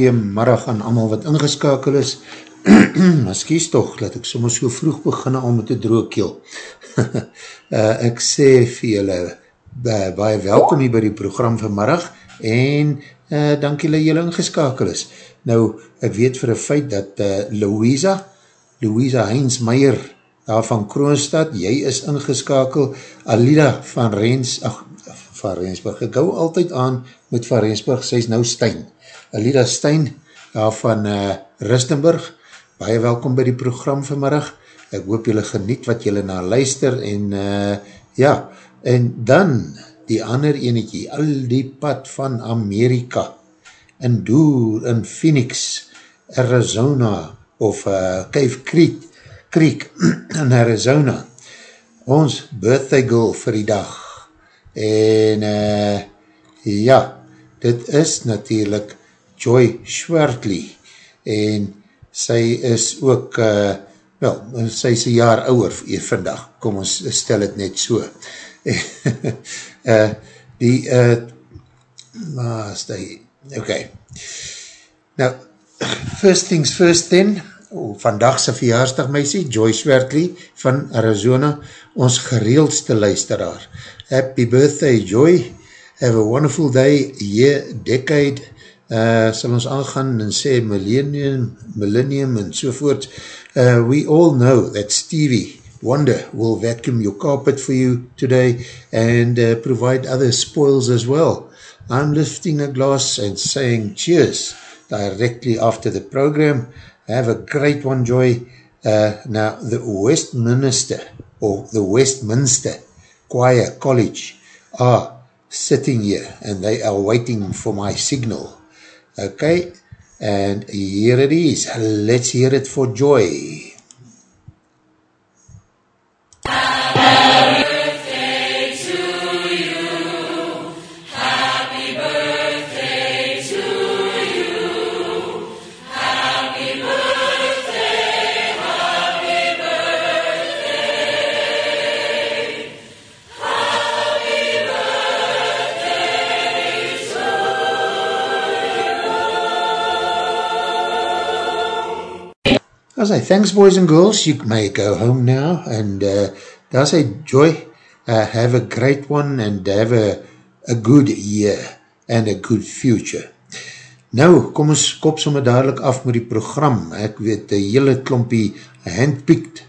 goeiemiddag aan allemaal wat ingeskakel is. Maskies toch, laat ek soms so vroeg begin al met die droogkeel. uh, ek sê vir julle uh, baie welkom hier by die program vanmiddag en uh, dank julle julle ingeskakel is. Nou, ek weet vir een feit dat uh, Louisa, Louisa Heinz Meijer daar van Kroonstad, jy is ingeskakel, Alida van Rens, ach, van Rensburg, ek hou altyd aan met van Rensburg, sy is nou Stein. Alida Stein, daar van uh, Ristenburg, baie welkom by die program vanmiddag, ek hoop julle geniet wat julle na luister, en uh, ja, en dan die ander enetjie, al die pad van Amerika, in Doer, in Phoenix, Arizona, of uh, Cave Creek, Creek in Arizona, ons birthday girl vir die dag, en uh, ja, dit is natuurlijk Joy Schwertley, en sy is ook, uh, wel, sy is een jaar ouwer vandag, kom ons stel het net so. uh, die, uh, waar is die, ok, nou, first things first then, oh, vandagse verjaarsdag meisie, Joy Schwertley van Arizona, ons gereeldste luisteraar. Happy birthday Joy, have a wonderful day, year, decade, uh, sal ons aangaan en sê millennium, millennium en sovoort. Uh, we all know that Stevie Wonder will vacuum your carpet for you today and uh, provide other spoils as well. I'm lifting a glass and saying cheers directly after the program. Have a great one, Joy. Uh, now, the Westminster, or the Westminster Choir College are sitting here and they are waiting for my signal. Okay, and here it is. Let's hear it for Joy. I say, thanks boys and girls, you may go home now, and uh, I say, Joy, uh, have a great one, and have a, a good year, and a good future. Nou, kom ons kop somme dadelijk af met die program, ek weet, die hele klompie handpicked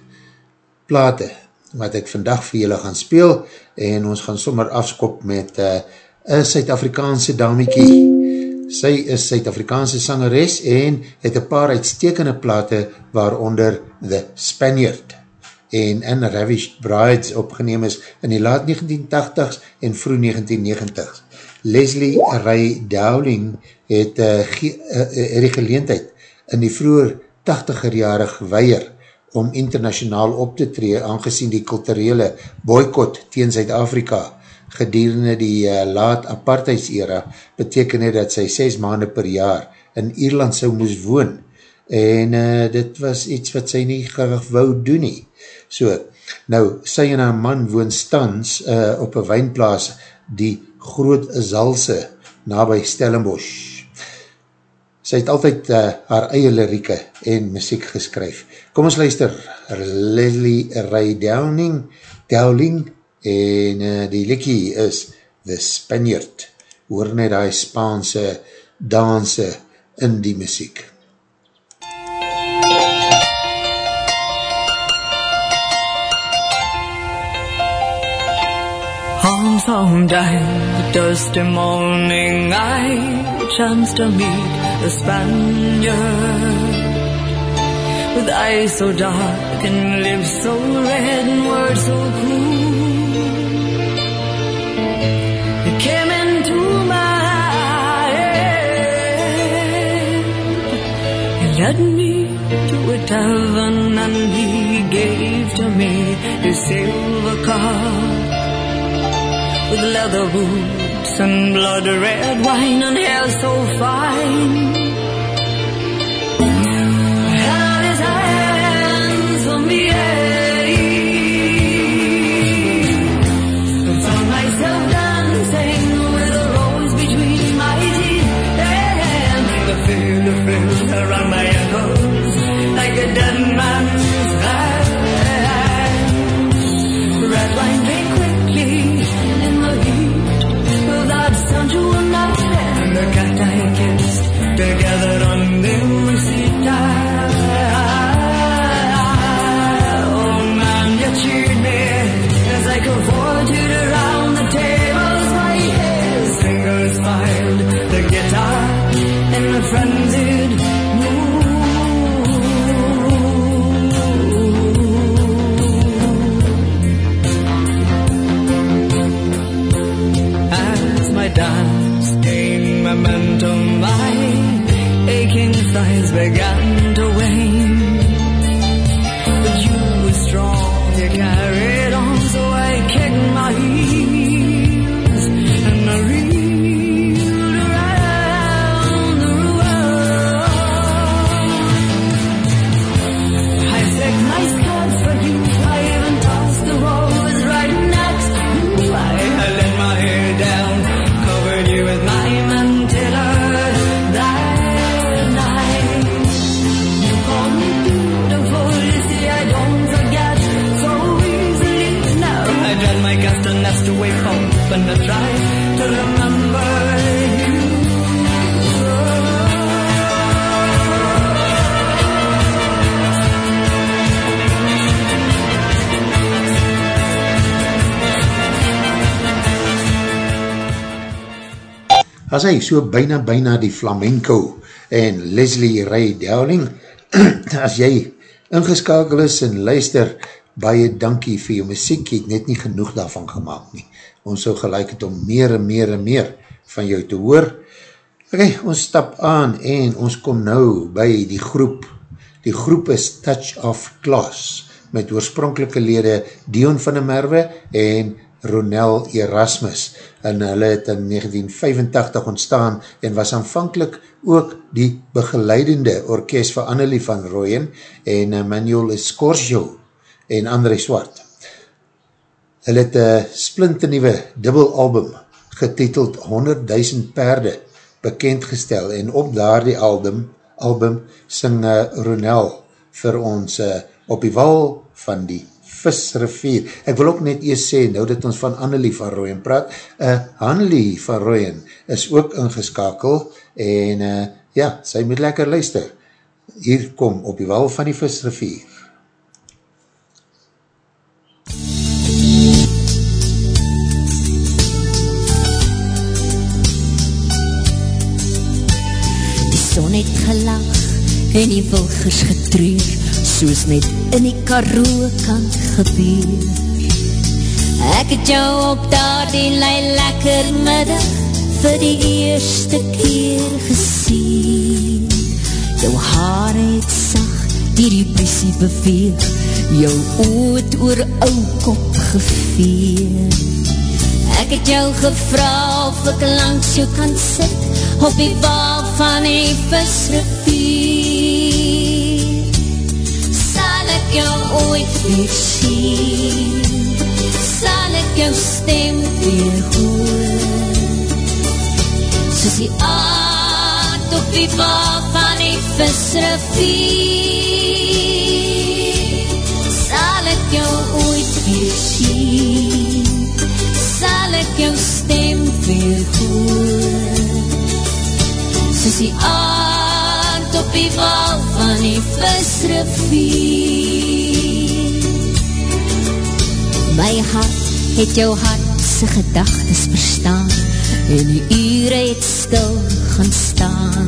plate, wat ek vandag vir julle gaan speel, en ons gaan sommer afskop met uh, een Suid-Afrikaanse damiekie, Sy is Suid-Afrikaanse sangeres en het een paar uitstekende plate waaronder The Spaniard en In Ravished Brides opgeneem is in die laat 1980s en vroeg 1990s. Leslie Ray Dowling het uh, ge, uh, uh, die geleentheid in die vroeger 80er jare geweier om internationaal op te tree aangezien die kulturele boycott teen Zuid-Afrika gedurende die uh, laat apartheids era beteken het dat sy 6 maande per jaar in Ierland sou moes woon en uh, dit was iets wat sy nie graag wou doen nie. So, nou, sy en haar man woon stans uh, op een wijnplaas die groot zalse na by Stellenbosch. Sy het altyd uh, haar eie lirieke en muziek geskryf. Kom ons luister, Leslie Ray Downing, Dowling, en uh, die likkie is The Spaniard. Hoor net die Spaanse danse in die muziek. On some day, the dusty morning, I chanced to meet a Spaniard. With eyes so dark and lips so red and words so cruel. Led me to a tavern and he gave to me his silver cup with leather boots and blood red wine and hair so fine. As hy so byna byna die flamenco en Leslie Ray Dowling, as jy ingeskakel is en luister, baie dankie vir jou muziek, jy het net nie genoeg daarvan gemaakt nie. Ons so gelijk het om meer en meer en meer van jou te hoor. Ok, ons stap aan en ons kom nou by die groep. Die groep is Touch of Class, met oorspronkelike lede Dion van der Merwe en Ronel Erasmus en hulle het in 1985 ontstaan en was aanvankelijk ook die begeleidende orkest van Annelie van Rooyen en Manuel Scorsio en André Swart. Hulle het een splinternieuwe dubbelalbum getiteld 100.000 perde bekendgestel en op daar die album, album sing uh, Ronel vir ons uh, op die wal van die visrivier. Ek wil ook net eers sê, nou dat ons van Annelie van Rooyen praat, uh, Annelie van Rooyen is ook ingeskakel en uh, ja, sy moet lekker luister. Hier kom op die wal van die visrivier. Die son het gelag en die wilgers getreur, soos net in die karoo kan gebeur. Ek het jou op daar die lei lekker middag vir die eerste keer gesien. Jou haar het sag dier die bussie beweeg, jou oot oor ou kop geveer. Ek het jou gevra of ek langs jou kan sit op die bal van die visrivier. Ek jou ooit weer sien? Sal ek jou stem weer hoor? Soos die aard op die bal van die visrivier. Sal ek jou ooit weer sien? Sal ek jou stem weer hoor? Soos die aard op die wal van die visrivier. My hart het jou hart sy gedagtes verstaan en die ure het stil gaan staan.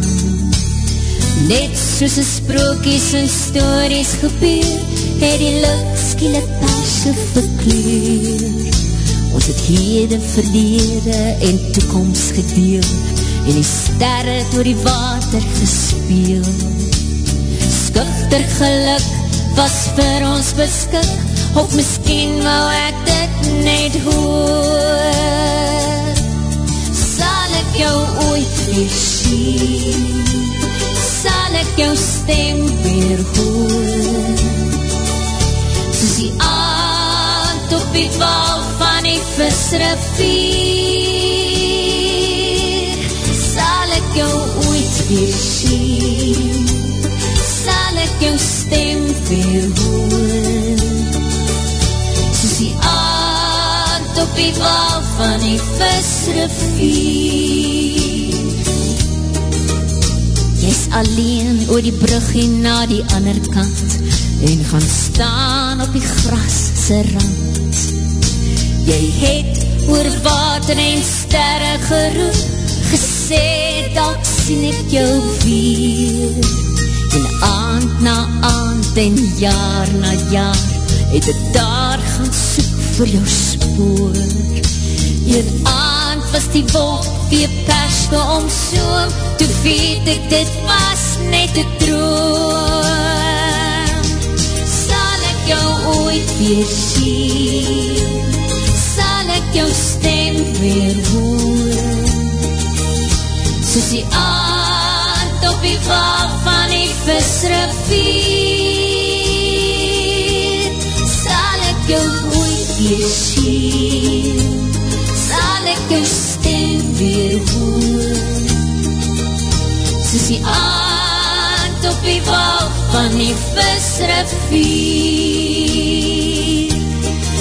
Net soos die sprookies en stories gebeur, het die lucht skielik perse verkleur. Ons het heden, verlede en toekomst gedeel, en die sterre door die water gespeel. Skuchter geluk was vir ons beskik, of miskien wou ek dit net hoor. Sal ek jou ooit weer sien, sal ek jou stem weer hoor. Soos die aand op die val van die visrivier, van die visrivier. Jy's alleen oor die brug en na die ander kant en gaan staan op die gras se rand. Jy het oor water en sterre geroep, gesê dat sien ek jou weer. En aand na aand en jaar na jaar, het ek daar gaan soek vir jou spoor. Een aand was die wolk weer perske omsoom, toe weet ek dit was net een droom. Sal ek jou ooit weer sien, sal ek jou stem weer hoor. Soos die aand op die val van die visrivier, sal ek jou ooit weer sien, die val van die visrivier,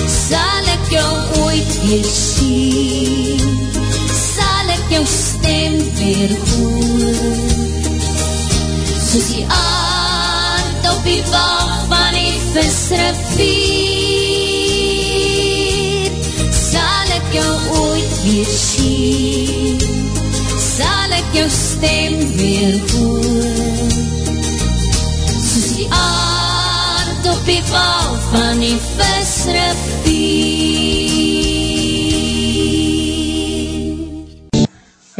sal ek jou ooit weer sien, sal ek jou stem weer hoor. Soos die aand op die val van die visrivier, sal ek jou ooit weer sien, sal ek jou stem weer hoor. Aand op die val van die visrivier.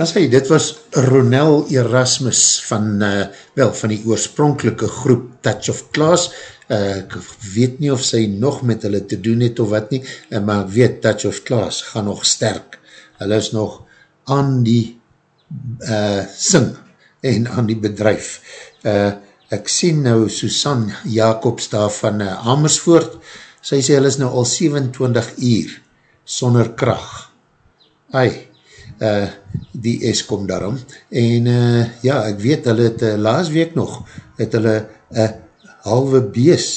As hy, dit was Ronel Erasmus van, uh, wel, van die oorspronkelike groep Touch of Class. Uh, ek weet nie of sy nog met hulle te doen het of wat nie, uh, maar ek weet Touch of Class gaan nog sterk. Hulle is nog aan die uh, sing en aan die bedrijf. Uh, ek sien nou Susan Jacobs daar van uh, Amersfoort. Sy sê hulle is nou al 27 uur sonder kracht. Ai, uh, die Eskom daarom, en uh, ja, ek weet, hulle het uh, laas week nog, het hulle uh, halwe bees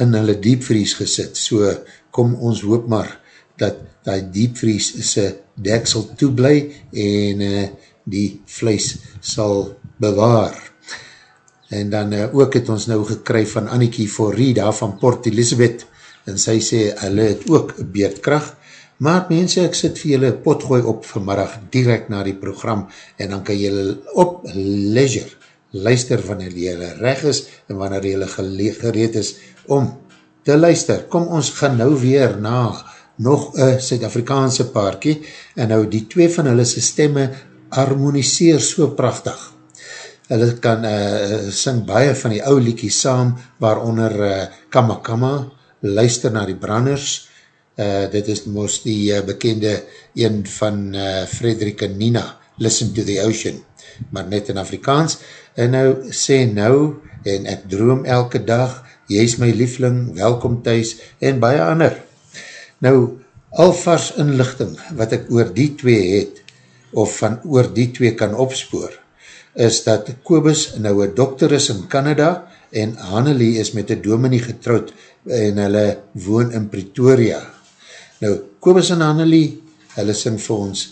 in hulle diepvries gesit, so kom ons hoop maar, dat die diepvries sy deksel toeblij, en uh, die vlees sal bewaar. En dan uh, ook het ons nou gekry van Annikie Forrida van Port Elizabeth, en sy sê, hulle het ook beerdkracht, Maar mense, ek sit vir julle potgooi op vanmiddag direct na die program en dan kan julle op leisure luister wanneer julle reg is en wanneer julle gereed is om te luister. Kom ons gaan nou weer na nog een Suid-Afrikaanse paarkie en nou die twee van hulle sy stemme harmoniseer so prachtig. Hulle kan uh, sing baie van die ou liekie saam waaronder uh, Kama Kama, luister na die branders, uh, dit is mos die uh, bekende een van uh, Frederik en Nina, Listen to the Ocean, maar net in Afrikaans, en nou sê nou, en ek droom elke dag, jy is my liefling, welkom thuis, en baie ander. Nou, alvars inlichting, wat ek oor die twee het, of van oor die twee kan opspoor, is dat Kobus nou een dokter is in Canada, en Hannelie is met een dominee getrouwd, en hulle woon in Pretoria, Nou, Kobus en Annelie, hulle sing vir ons,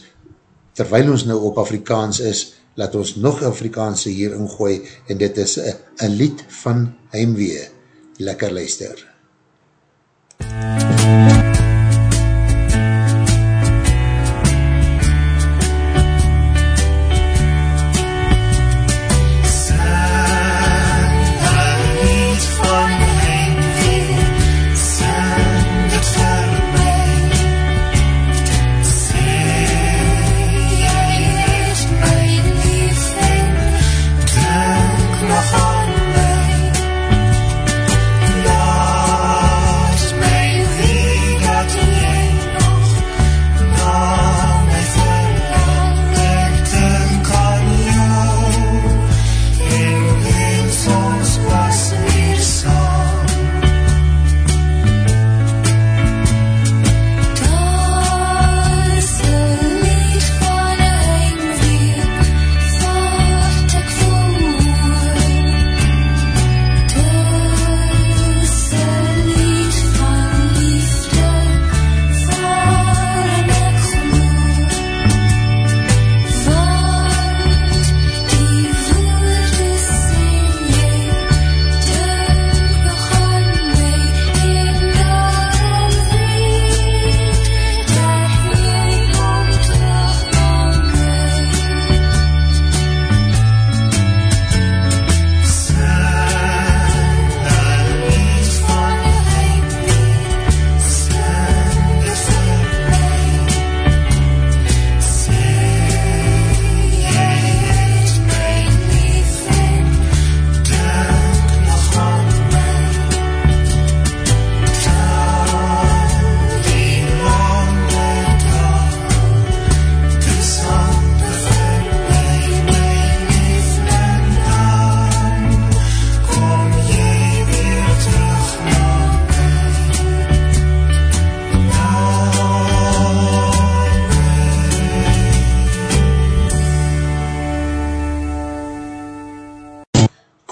terwijl ons nou op Afrikaans is, laat ons nog Afrikaanse hier ingooi, en dit is een lied van Heimwee. Lekker luister.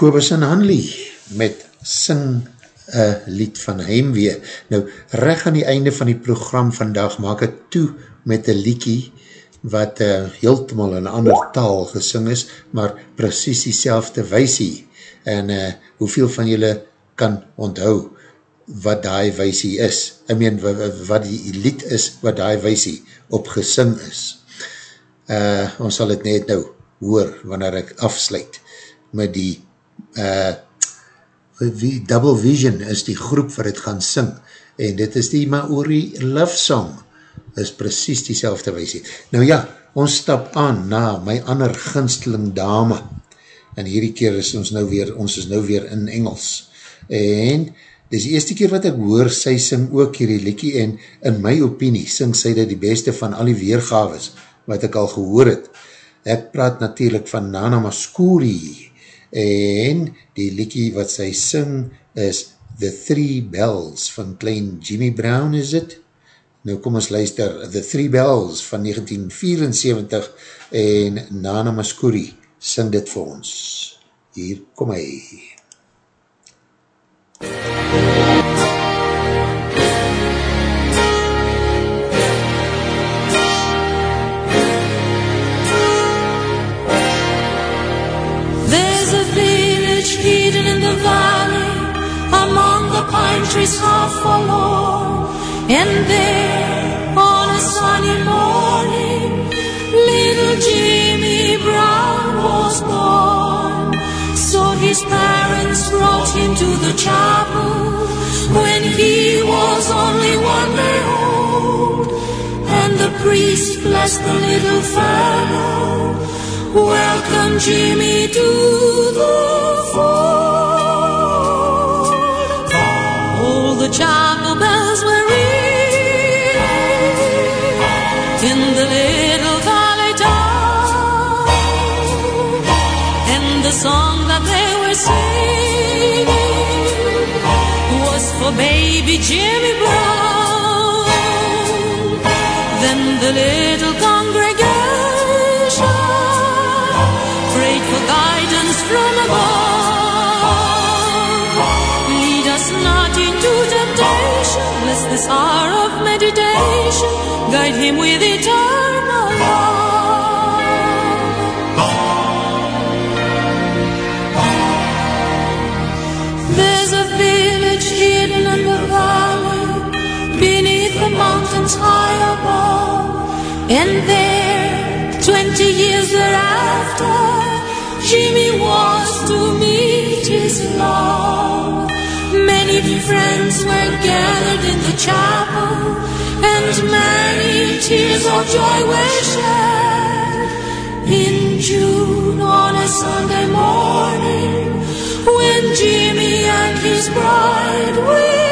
Kobus en Hanley met Sing een lied van Heimwee. Nou, reg aan die einde van die program vandag maak ek toe met een liedje wat uh, heeltemal in een ander taal gesing is, maar precies die selfde weisie. En uh, hoeveel van julle kan onthou wat die weisie is? I meen, wat die lied is wat die weisie op gesing is. Uh, ons sal het net nou hoor wanneer ek afsluit met die uh, Double Vision is die groep wat het gaan sing en dit is die Maori Love Song is precies die selfde weisie. Nou ja, ons stap aan na my ander ginsteling dame en hierdie keer is ons nou weer, ons is nou weer in Engels en dit is die eerste keer wat ek hoor, sy sing ook hierdie liekie en in my opinie sing sy dit die beste van al die weergaves wat ek al gehoor het. Ek praat natuurlijk van Nana Maskuri en die liekie wat sy sing is The Three Bells van klein Jimmy Brown is het? Nou kom ons luister, The Three Bells van 1974 en Nana Maskuri sing dit vir ons. Hier kom hy. There's pine trees forlorn. And there on a sunny morning, little Jimmy Brown was born. So his parents brought him to the chapel when he was only one day old. And the priest blessed the little fellow. Welcome, Jimmy, to the fold. For baby Jimmy Brown. Then the little congregation prayed for guidance from above. Lead us not into temptation, bless this hour of meditation, guide him with eternal high above, and there, twenty years thereafter, Jimmy was to meet his love. Many friends were gathered in the chapel, and many tears of joy were shed. In June on a Sunday morning, when Jimmy and his bride will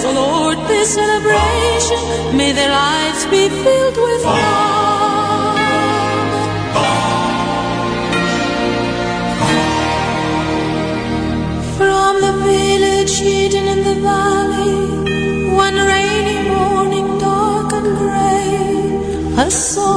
Bless the oh Lord this celebration. May their lives be filled with love. From the village hidden in the valley, one rainy morning dark and gray, a soul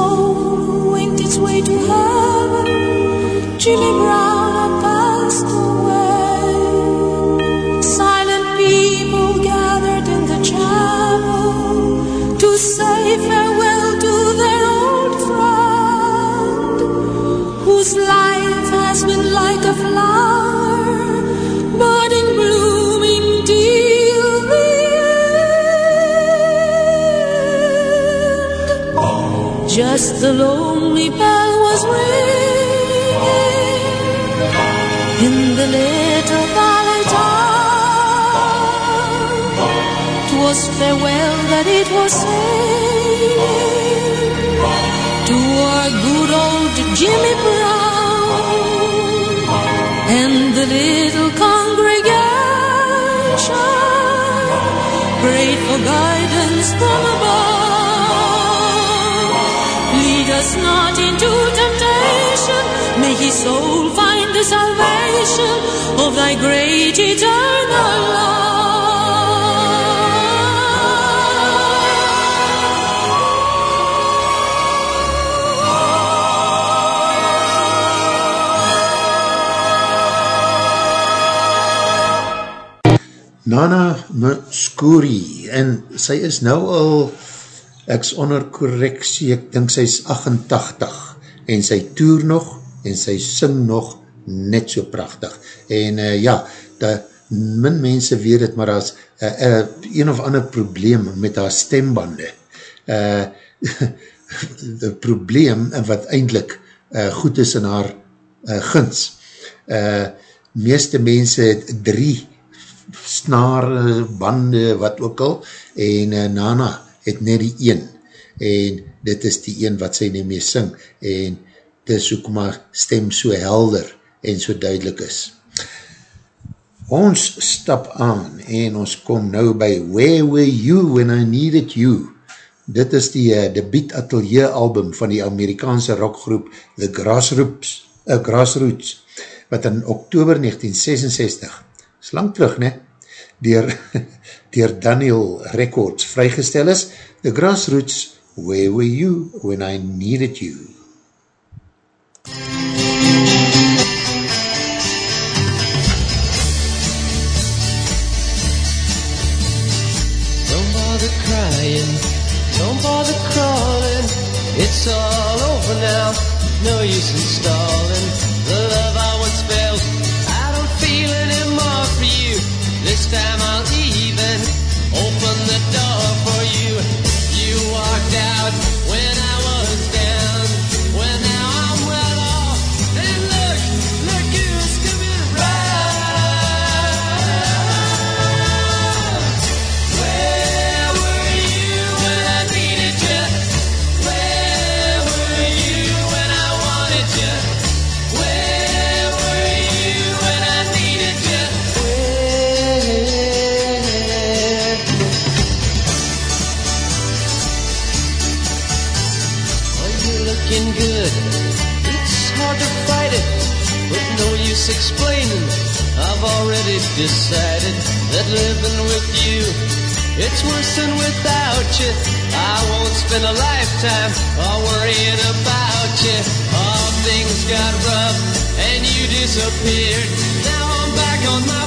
Just the lonely bell was ringing in the little valley town. 'Twas farewell that it was saying to our good old Jimmy Brown and the little congregation prayed for guidance from above. Us not into temptation, may his soul find the salvation of thy great eternal love. Nana Muscuri en sy is nou al ek's onder correctie, ek dink sy is 88 en sy toer nog en sy sing nog net so prachtig. En uh, ja, da, min mense weet het, maar as uh, uh, een of ander probleem met haar stembande. Uh, die probleem wat eindelijk uh, goed is in haar uh, guns. Uh, meeste mense het drie snare, bande, wat ook al, en uh, Nana het net die een, en dit is die een wat sy nie mee sing, en dit is ook maar stem so helder, en so duidelik is. Ons stap aan, en ons kom nou by Where Were You When I Needed You? Dit is die uh, debiet atelier album van die Amerikaanse rockgroep The Grassroots, uh, Grassroots wat in oktober 1966 slang terug, ne, dier, dier Daniel Records vrygestel is, The Grassroots, Where Were You When I Needed You? Don't bother crying, don't bother crawling. It's all over now, no use in stalling. The love I once felt, time I'll even open the door use explaining. I've already decided that living with you, it's worse than without you. I won't spend a lifetime all worrying about you. All things got rough and you disappeared. Now I'm back on my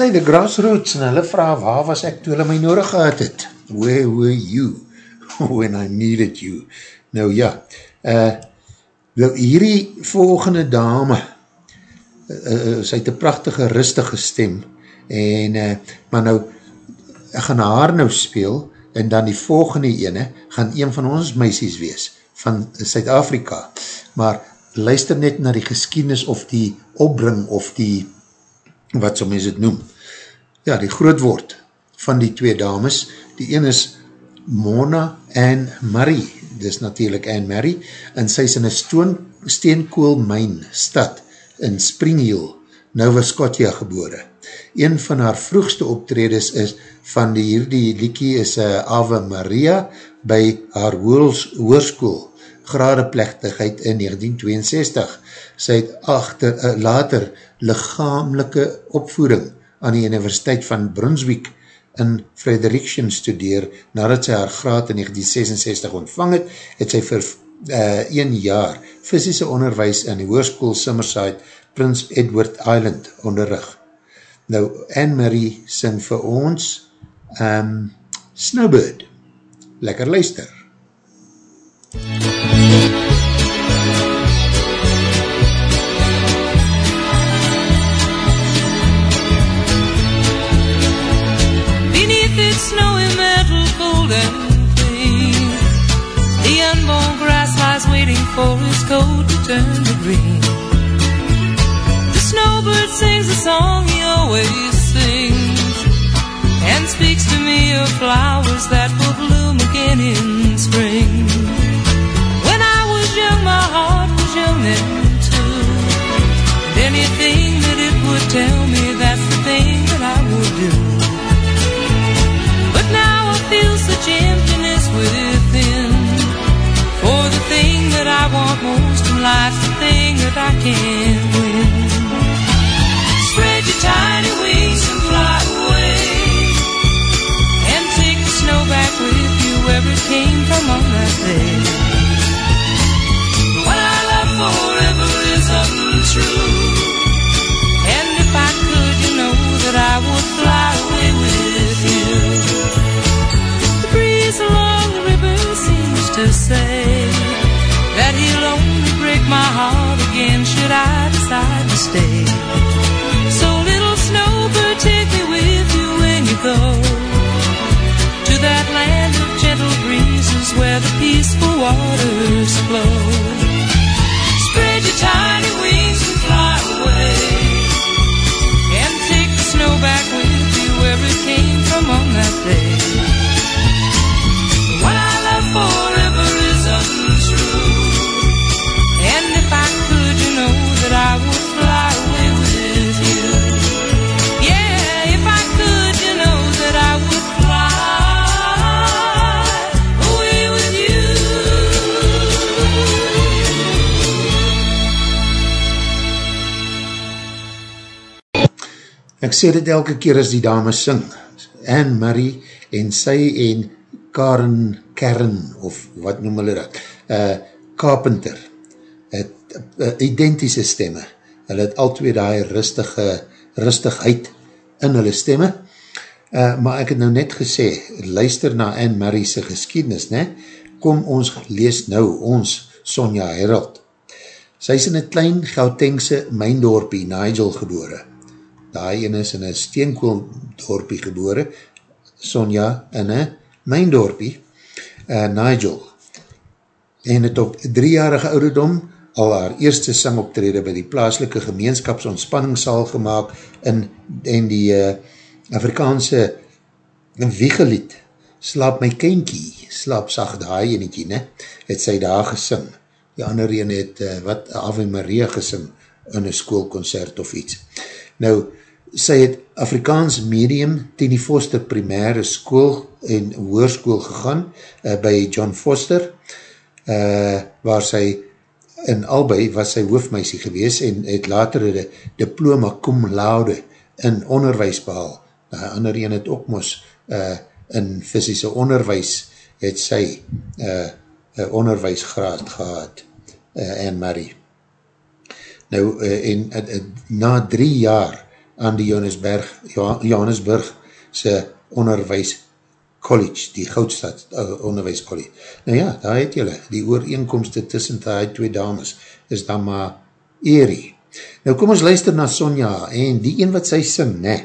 Was hy the grassroots en hulle vraag, waar was ek toe hulle my nodig gehad het? Where were you when I needed you? Nou ja, uh, nou hierdie volgende dame, uh, sy het een prachtige rustige stem En, uh, maar nou, ek gaan haar nou speel, en dan die volgende ene, gaan een van ons meisies wees, van Suid-Afrika. Maar luister net na die geskienis of die opbring of die, wat so mens het noem. Ja, die groot woord van die twee dames, die een is Mona en Marie, dis natuurlijk Anne Marie, en sy is in een steenkoolmijn stad in Spring Hill, Nova Scotia gebore. Een van haar vroegste optredes is van die hierdie liekie is uh, Ave Maria by haar hoerskoel gradeplechtigheid in 1962. Sy het achter, uh, later lichamelike opvoering aan die Universiteit van Brunswick in Frederiksen studeer, nadat sy haar graad in 1966 ontvang het, het sy vir uh, een jaar fysische onderwijs in die hoerskoel Summerside Prince Edward Island onderrug. Nou, Anne-Marie sing vir ons um, Snowbird. Lekker luister. Beneath for its coat to turn to green. The snowbird sings a song he always sings And speaks to me of flowers that will bloom again in spring. When I was young my heart was young then too. And anything that it would tell me that's the thing that I would do? But now I feel such emptiness within. Want most in life's the thing that I can't win. Spread your tiny wings water. Ek sê dit elke keer as die dames sing, Anne-Marie en sy en Karen Kern, of wat noem hulle dat, uh, Carpenter, het uh, identische stemme, hulle het al twee die rustige, rustigheid in hulle stemme, uh, maar ek het nou net gesê, luister na Anne-Marie sy geschiedenis, ne? kom ons lees nou ons Sonja Herald. Sy is in een klein Gautengse myndorpie Nigel gebore, Daai ene is in een steenkooldorpie gebore, Sonja in een myndorpie, uh, Nigel, en het op driejarige ouderdom al haar eerste sangoptrede by die plaaslike gemeenskapsontspanningssaal gemaakt in, en die uh, Afrikaanse wiegelied, Slaap my kenkie, slaap sag daai enetjie, ne, het sy daar gesing. Die ander ene het, uh, wat, Ave Maria gesing in een schoolconcert of iets. Nou, sy het Afrikaans medium ten die Foster primaire school en hoerskool gegaan uh, by John Foster, uh, waar sy in albei was sy hoofmeisie gewees en het later die diploma cum laude in onderwijs behaal. Die ander een het ook mos uh, in fysische onderwijs het sy uh, onderwijsgraad gehad, uh, Anne-Marie. Nou, uh, en uh, na drie jaar aan die Johannesburg, Johannesburg se onderwijs college, die Goudstad uh, onderwijs college. Nou ja, daar het julle, die ooreenkomste tussen die twee dames is dan maar eerie. Nou kom ons luister na Sonja en die een wat sy sing, ne,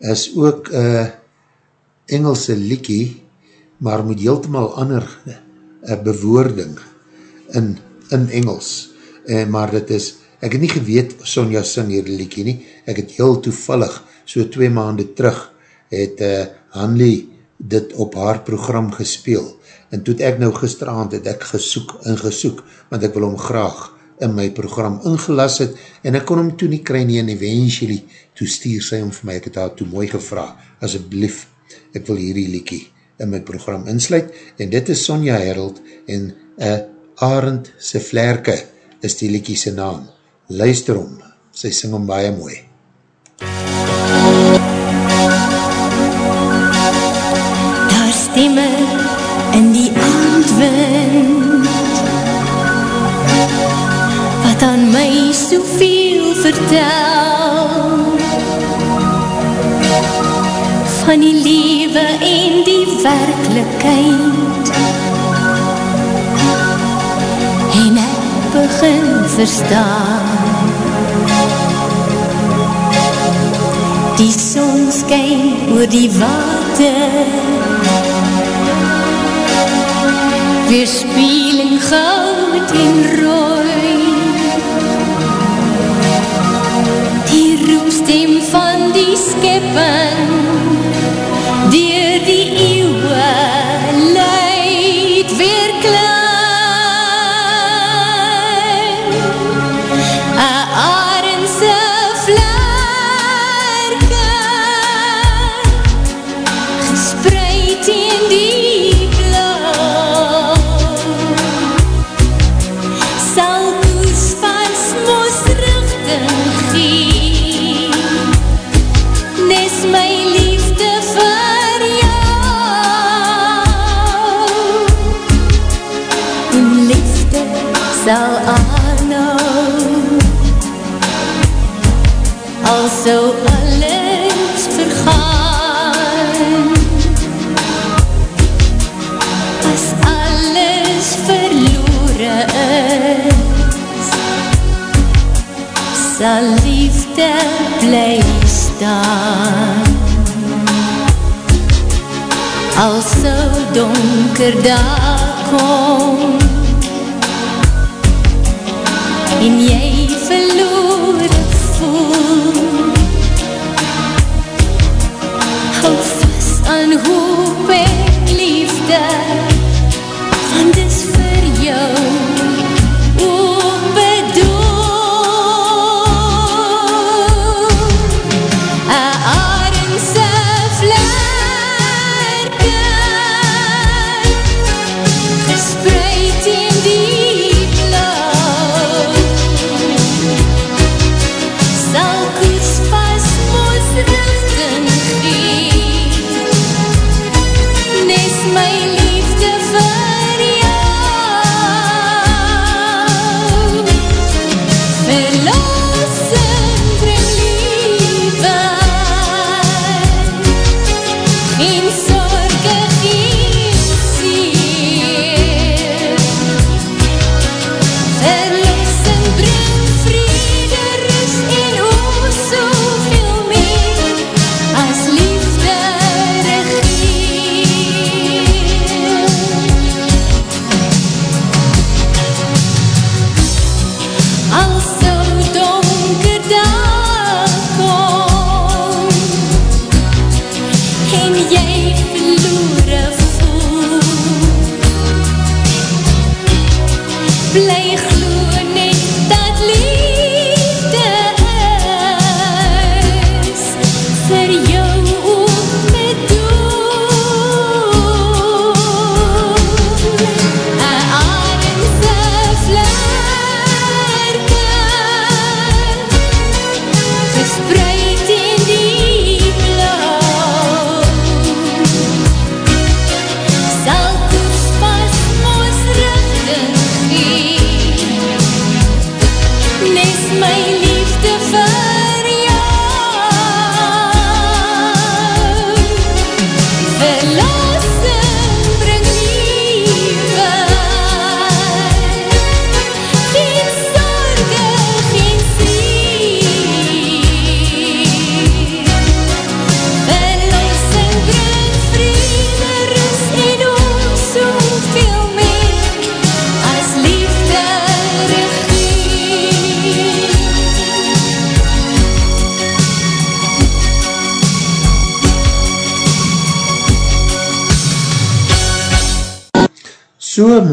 is ook uh, Engelse liekie, maar met heeltemaal ander uh, bewoording in, in Engels. Uh, maar dit is, ek het nie geweet Sonja sing hier liekie nie, ek het heel toevallig, so twee maanden terug, het uh, Hanley dit op haar program gespeel. En toe ek nou gisteravond het ek gesoek en gesoek, want ek wil hom graag in my program ingelas het, en ek kon hom toe nie kry nie, en eventually, toe stuur sy hom vir my, ek het haar toe mooi gevra, asjeblief, ek wil hierdie liekie in my program insluit, en dit is Sonja Herald, en uh, Arend se vlerke is die liekie se naam. Luister hom, sy sing hom baie mooi. Daar stemme in die aandwind. Wat aan my soveel vertel. Van die lewe en die werkelijkheid En ek begin verstaan. Die son skyn oor die water. Weerspieling goud en rooi donker daar kom. En jy verloore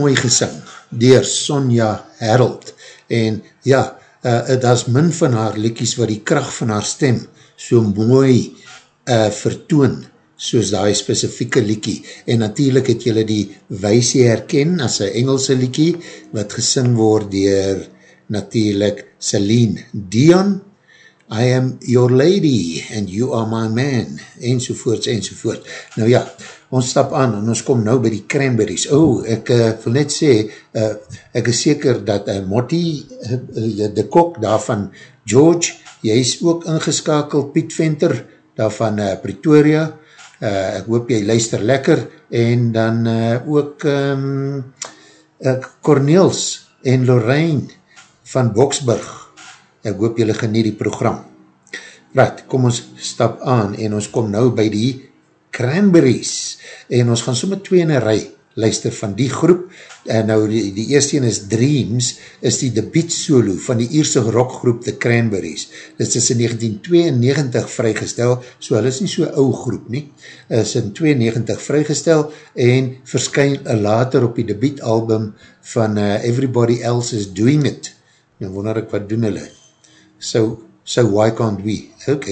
mooi gesing dier Sonja Harold. En ja, uh, het is min van haar liekies wat die kracht van haar stem so mooi uh, vertoon soos die specifieke liekie en natuurlijk het julle die wijsie herken as een Engelse liekie wat gesing word dier natuurlijk Celine Dion. I am your lady and you are my man enzovoorts enzovoort. Nou ja, ons stap aan en ons kom nou by die cranberries. Oh, ek uh, wil net sê uh, ek is seker dat uh, Motti uh, de kok daarvan George, jy is ook ingeskakeld Piet Venter daarvan uh, Pretoria. Uh, ek hoop jy luister lekker en dan uh, ook um, uh, Cornels en Lorraine van Boksburg. Ek hoop jylle genie die program. Right, kom ons stap aan en ons kom nou by die Cranberries. En ons gaan so met twee in een rij luister van die groep. En nou die, die eerste een is Dreams is die debiet solo van die eerste rockgroep The Cranberries. Dit is in 1992 vrygestel so hulle is nie so ou groep nie. Is in 92 vrygestel en verskyn later op die debiet album van uh, Everybody Else is Doing It. Nou wonder ek wat doen hulle? So, so why can't we? Ok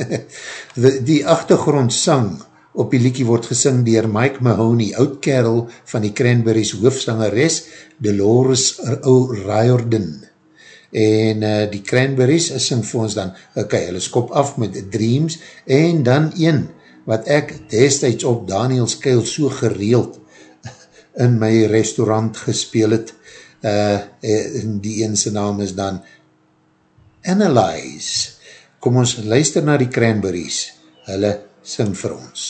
die, die achtergrond sang op die liekie word gesing dier Mike Mahoney, oud kerel van die Cranberries hoofsangeres, Dolores O'Riordan. En uh, die Cranberries sing vir ons dan, ok, hulle skop af met Dreams, en dan een, wat ek destijds op Daniels Keil so gereeld in my restaurant gespeel het, uh, en die eense naam is dan Analyze. Kom ons luister na die Cranberries, hulle sing vir ons.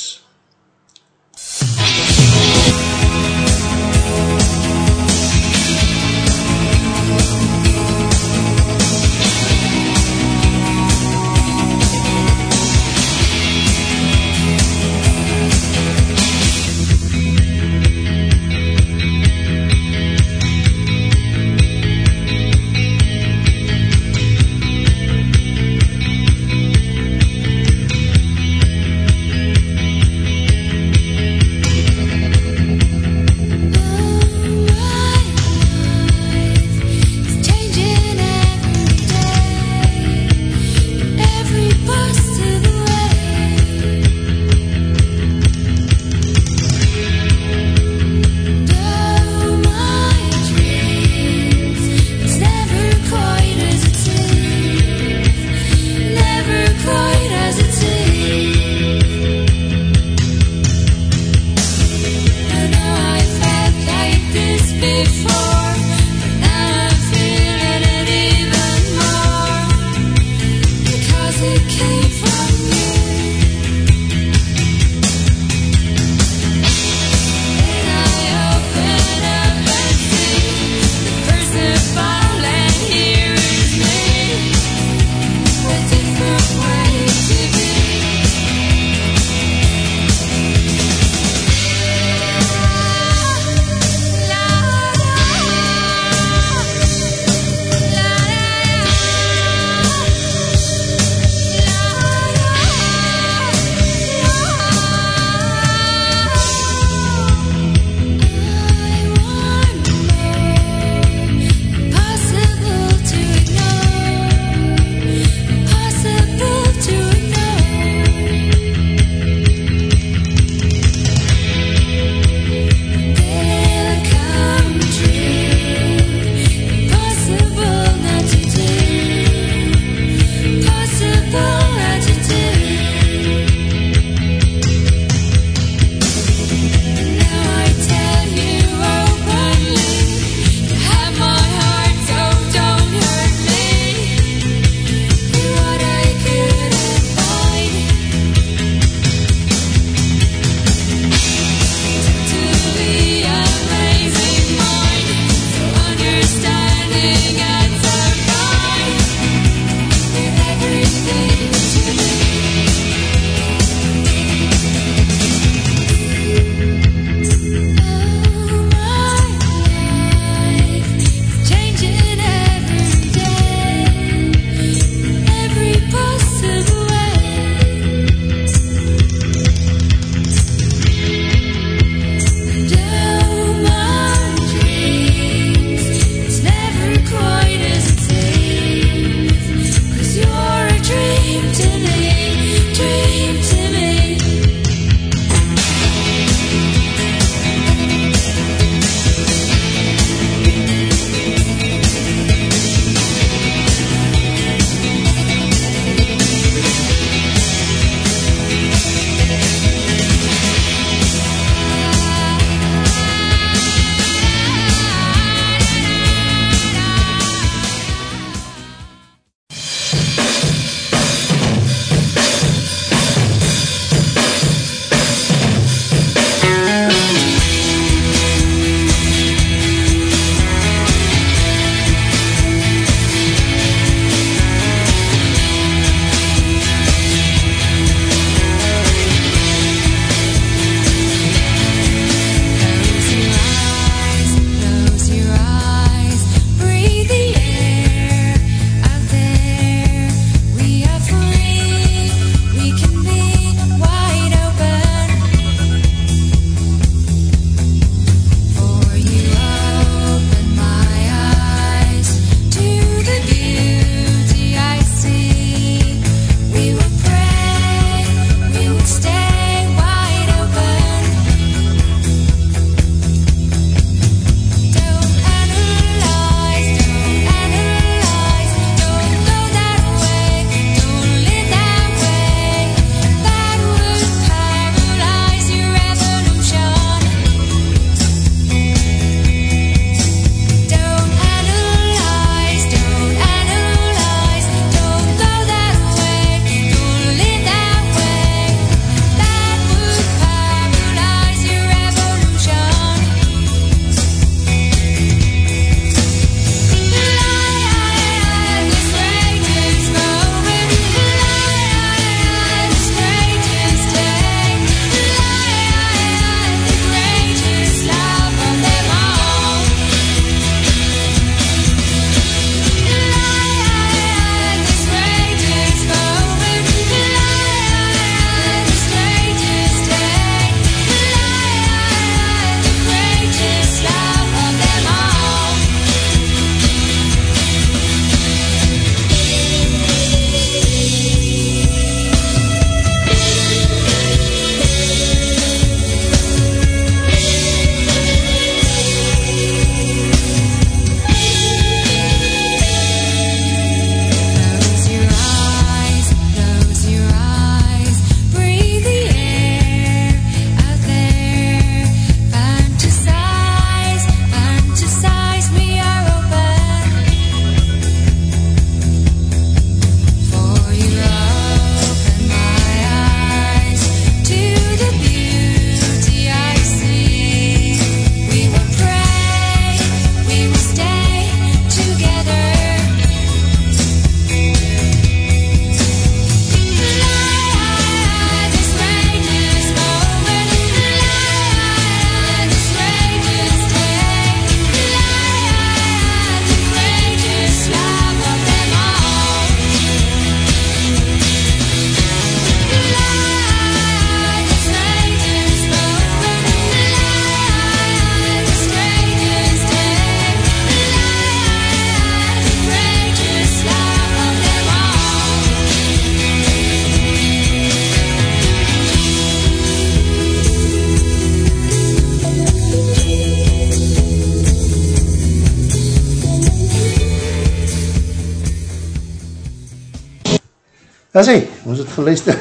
Het geluister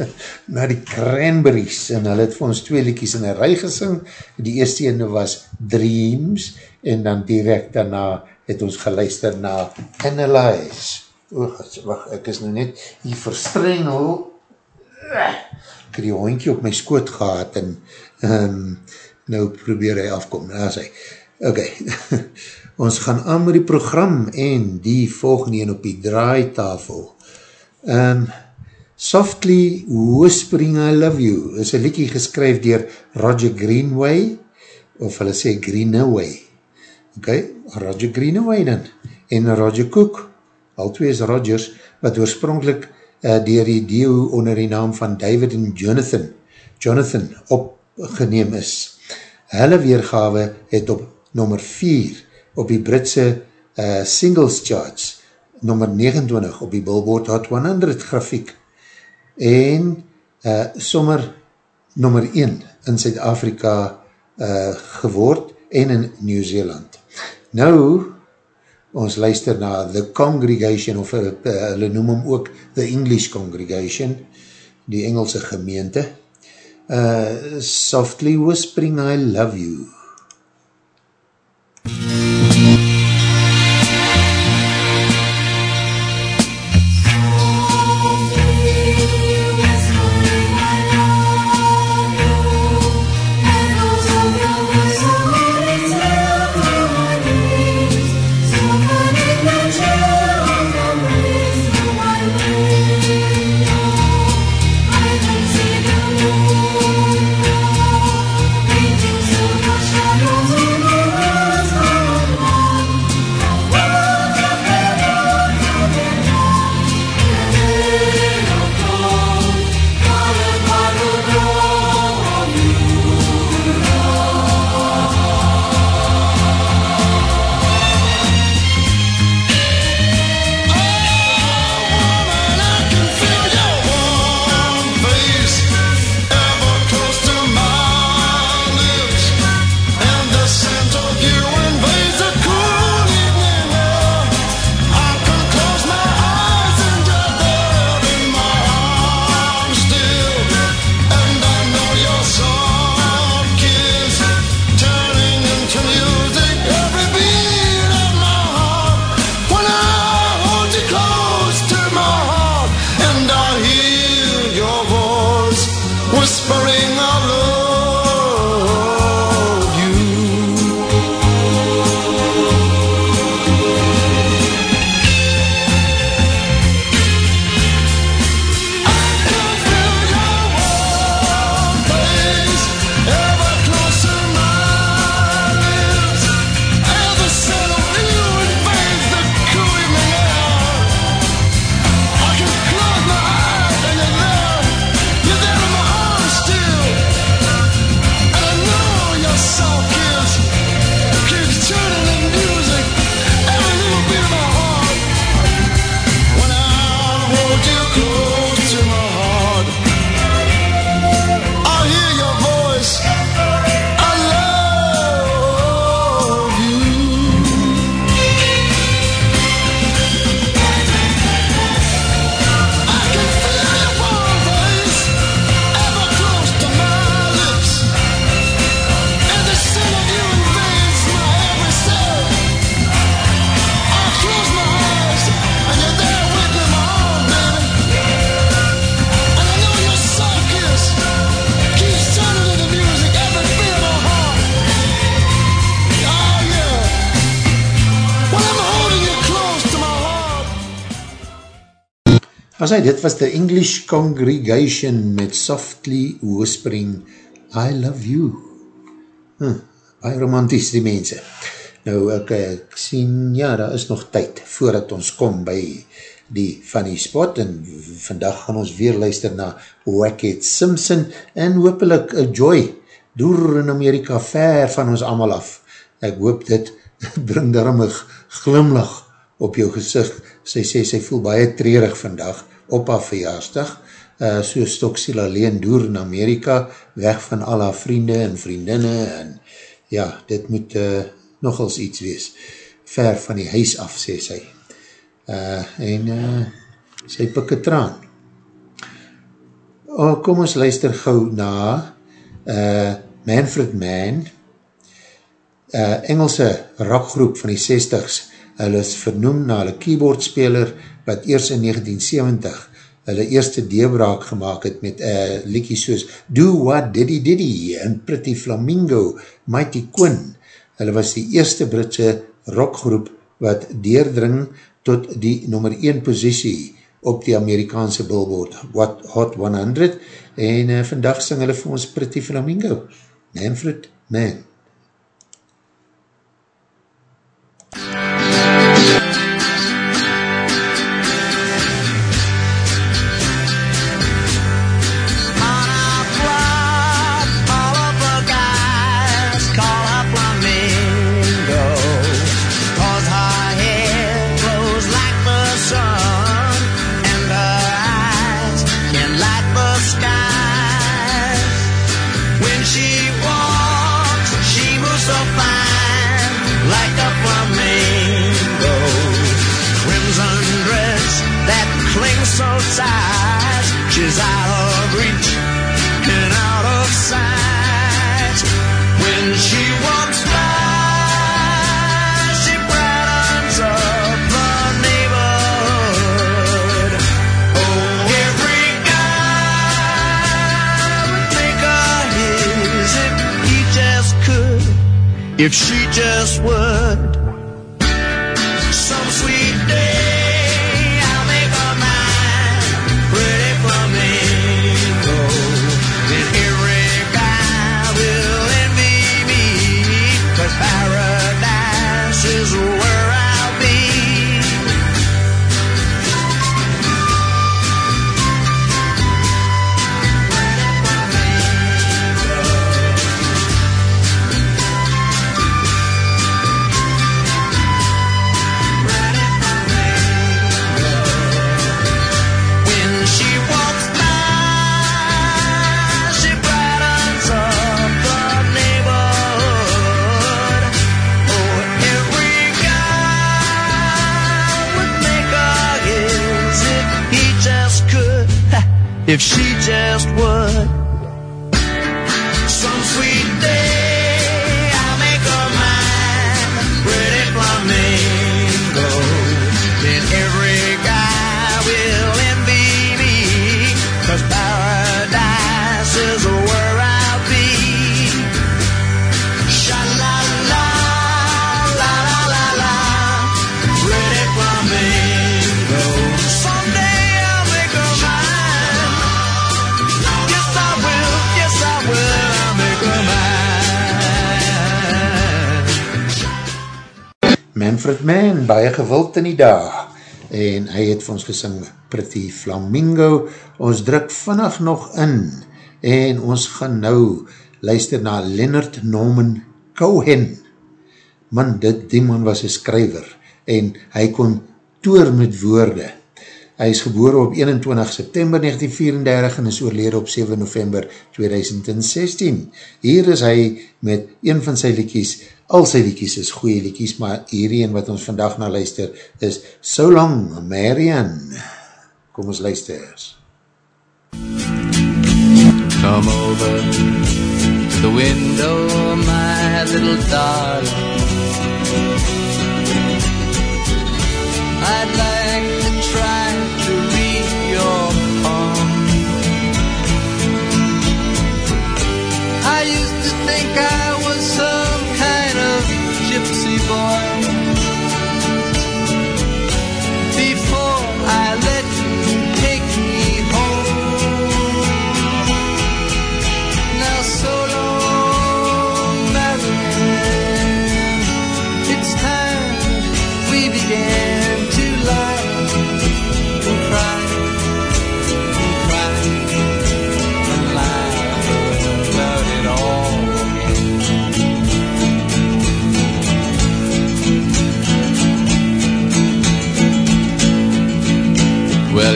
na die Cranberries en hulle het vir ons twee liedjies in een rij gesing. Die eerste ene was Dreams en dan direct daarna het ons geluister na Analyze. Oog, wacht, ek is nou net hier verstrengel. Ek het die hondje op my skoot gehad en um, nou probeer hy afkom. Is hy. Ok, ons gaan aan met die program en die volgende een op die draaitafel. Um, Softly Whispering I Love You is een liedje geskryf dier Roger Greenway of hulle sê Greenaway. Ok, Roger Greenaway dan. En Roger Cook, al twee is Rogers, wat oorspronkelijk uh, dier die deel onder die naam van David en Jonathan, Jonathan opgeneem is. Hulle weergawe het op nummer 4 op die Britse uh, singles charts, nummer 29 op die Billboard Hot 100 grafiek en uh, sommer nummer 1 in Zuid-Afrika uh, geword en in Nieuw-Zeeland. Nou, ons luister na The Congregation, of uh, hulle noem hom ook The English Congregation, die Engelse gemeente. Uh, softly whispering I love you. As dit was the English Congregation met Softly Whispering I Love You. Hm, baie romantisch die mense. Nou, ek, ek sien, ja, daar is nog tyd voordat ons kom by die funny spot en vandag gaan ons weer luister na Wackhead Simpson en hoopelik a joy door in Amerika ver van ons allemaal af. Ek hoop dit bring daarom een glimlach op jou gezicht. Sy sê, sy voel baie treurig vandag op haar verjaarsdag, uh, so Stoksiel alleen door in Amerika, weg van al haar vriende en vriendinne, en ja, dit moet uh, nogals iets wees, ver van die huis af, sê sy. Uh, en uh, sy pikke traan. oh, kom ons luister gauw na uh, Manfred Mann, uh, Engelse rockgroep van die 60s, hulle is vernoem na hulle keyboardspeler, wat eers in 1970 hulle eerste deebraak gemaakt het met uh, liekie soos Do What Diddy Diddy en Pretty Flamingo, Mighty Quinn. Hulle was die eerste Britse rockgroep wat deerdring tot die nummer 1 posiesie op die Amerikaanse billboard What Hot 100 en uh, vandag sing hulle vir ons Pretty Flamingo Manfred Mann if she if she Manfred Mann, baie gewild in die dag. En hy het vir ons gesing Pretty Flamingo, ons druk vannig nog in. En ons gaan nou luister na Leonard Norman Cohen. Man, dit, die man was een skryver en hy kon toer met woorde. Hy is gebore op 21 September 1934 en is oorlede op 7 November 2016 hier is hy met een van sy liekies al sy liekies is goeie liekies, maar hierheen wat ons vandag na luister is So Long, Marianne. Kom ons luister. Come over to the window, my little darling. I'd like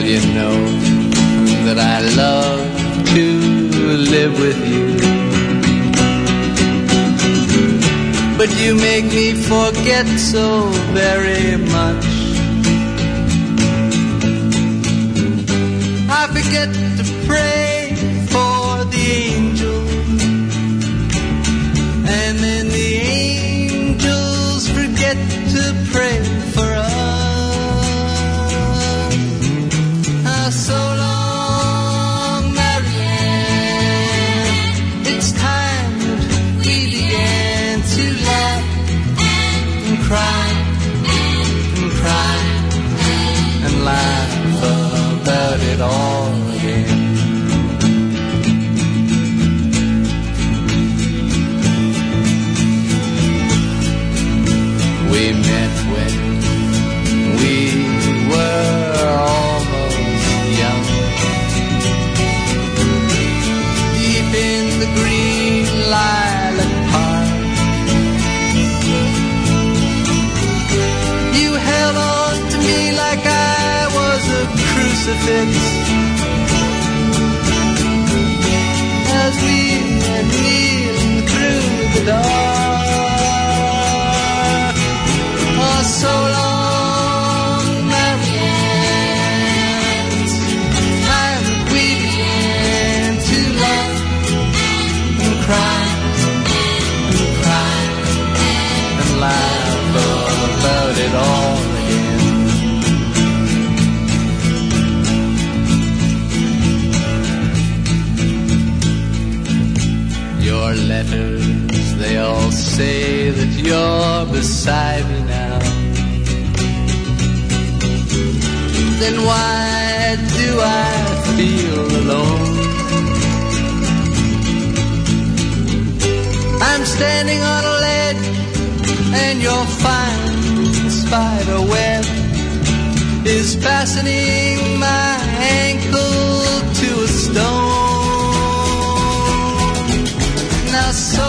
you know that I love to live with you. But you make me forget so very much. I forget you're beside me now. Then why do I feel alone? I'm standing on a ledge and your fine spider web is fastening my ankle to a stone. Now so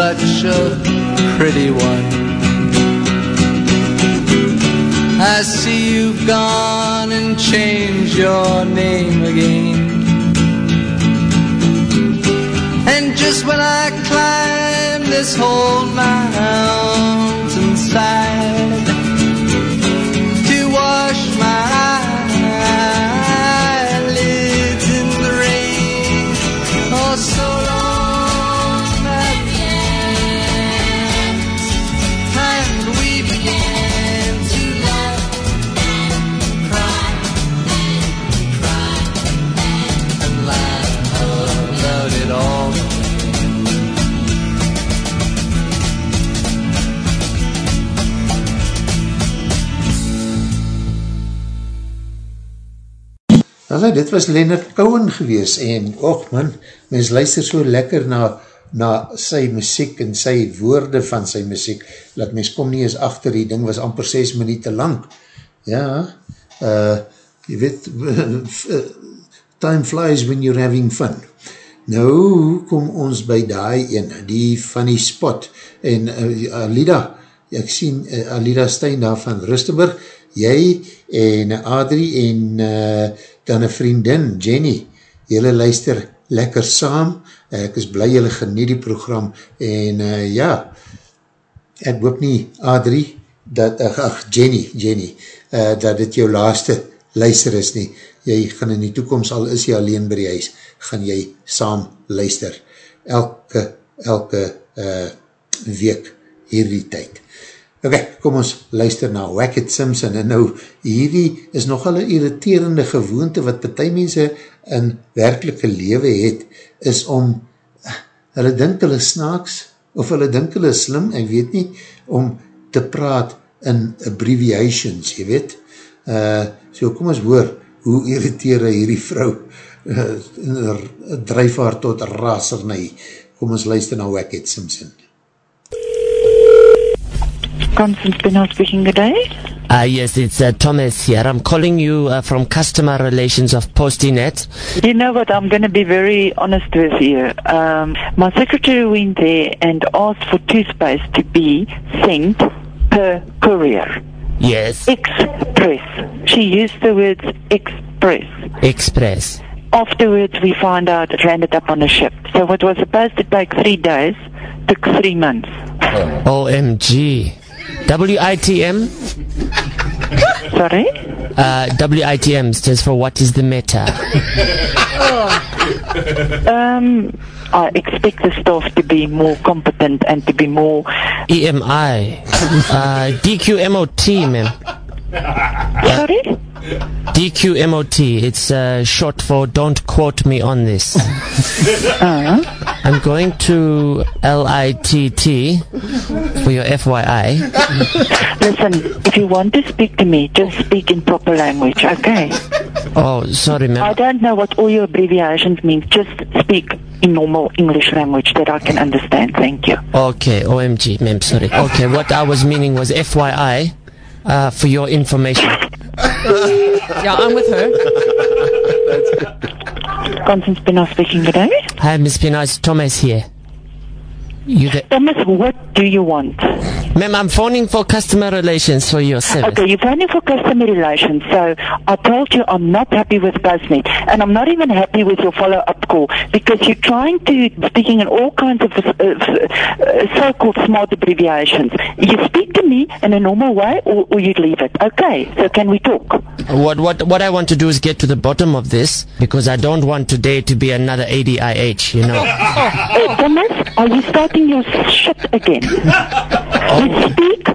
such a pretty one. I see you've gone and changed your name again. And just when I climb this whole mountainside Also, dit was Leonard Cohen gewees en, och man, mens luister so lekker na, na sy muziek en sy woorde van sy muziek, dat mens kom nie eens achter, die ding was amper 6 minuten lang. Ja, uh, jy weet, time flies when you're having fun. Nou kom ons by die een, die funny spot, en uh, Alida, ek sien uh, Alida Stein daar van Rustenburg, jy en Adrie en uh, dan een vriendin, Jenny, jylle luister lekker saam, ek is blij jylle geniet die program, en uh, ja, ek hoop nie, Adrie, dat, ach Jenny, Jenny, uh, dat dit jou laaste luister is nie, jy gaan in die toekomst, al is jy alleen by die huis, gaan jy saam luister, elke, elke uh, week hierdie tyd. Ok, kom ons luister na Wackett Simpson en nou, hierdie is nogal een irriterende gewoonte wat partij mense in werkelike lewe het, is om, hulle dink hulle snaaks, of hulle dink hulle slim, ek weet nie, om te praat in abbreviations, jy weet. Uh, so kom ons hoor, hoe irriteer hierdie vrou, uh, drijf haar tot rasernij. Kom ons luister na Wackett Simpson. Constance Spinall speaking, good day. Uh, yes, it's uh, Thomas here. I'm calling you uh, from customer relations of Postinet. You know what? I'm going to be very honest with you. Um, my secretary went there and asked for toothpaste to be sent per courier. Yes. Express. She used the words express. Express. Afterwards, we found out it landed up on a ship. So what was supposed to take three days took three months. OMG. WITM? Sorry? Uh, WITM stands for what is the matter? Um, I expect the staff to be more competent and to be more. EMI. Uh, DQMOT, ma'am. Sorry? DQMOT. It's uh, short for don't quote me on this. I'm going to LITT for your FYI. Listen, if you want to speak to me, just speak in proper language, okay? Oh, sorry, ma'am. I don't know what all your abbreviations mean. Just speak in normal English language that I can understand. Thank you. Okay, OMG, ma'am, sorry. Okay, what I was meaning was FYI uh, for your information. Yeah, I'm with her. Constance Pina speaking today. Hi, Miss Pina, Thomas here. You the- Thomas, what do you want? Ma'am, I'm phoning for customer relations for your service. Okay, you're phoning for customer relations, so I told you I'm not happy with BuzzNet, and I'm not even happy with your follow-up call because you're trying to speaking in all kinds of uh, uh, so-called smart abbreviations. You speak to me in a normal way, or, or you leave it. Okay, so can we talk? What what what I want to do is get to the bottom of this because I don't want today to be another ADIH, you know. Hey, Thomas, are you starting your shit again? You speak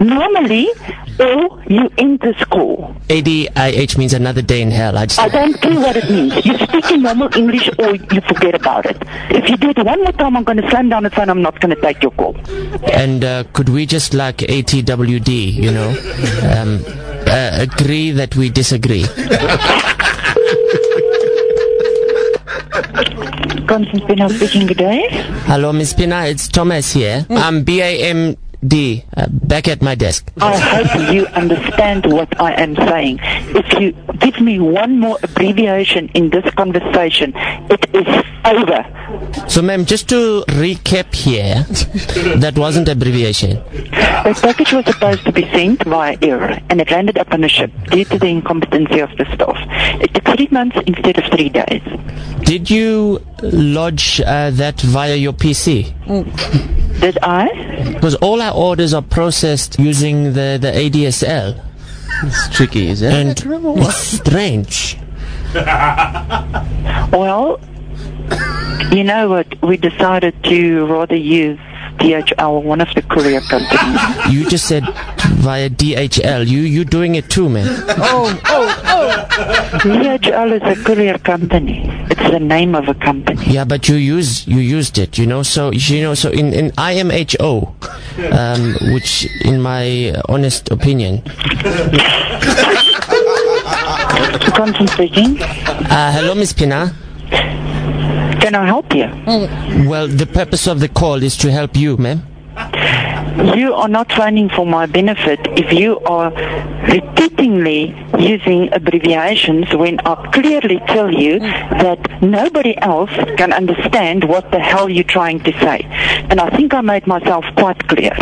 normally, or you end this call. ADIH means another day in hell. I just I don't care what it means. You speak in normal English or you forget about it. If you do it one more time, I'm going to slam down the phone. I'm not going to take your call. and uh, could we just like ATWD, you know, um, uh, agree that we disagree? Constance Pina speaking today. Hello, Miss Pina, it's Thomas here. I'm BAMD, uh, back at my desk. I hope you understand what I am saying. If you give me one more abbreviation in this conversation, it is over. So, ma'am, just to recap here, that wasn't abbreviation. The package was supposed to be sent via air, and it landed up on a ship due to the incompetency of the staff. It took three months instead of three days. Did you lodge uh, that via your PC? Did I? Because all our orders are processed using the, the ADSL. It's tricky, is it? And it's strange. Well, you know what? We decided to rather use DHL, one of the courier companies. You just said via DHL. You you doing it too, man. Oh, oh, oh. DHL is a courier company. It's the name of a company. Yeah, but you use you used it, you know. So you know, so in in IMHO, um, which in my honest opinion, Constance speaking. uh, hello, Miss Pina. Can I help you? Well, the purpose of the call is to help you, ma'am. You are not phoning for my benefit if you are repeatedly using abbreviations when I clearly tell you that nobody else can understand what the hell you're trying to say. And I think I made myself quite clear.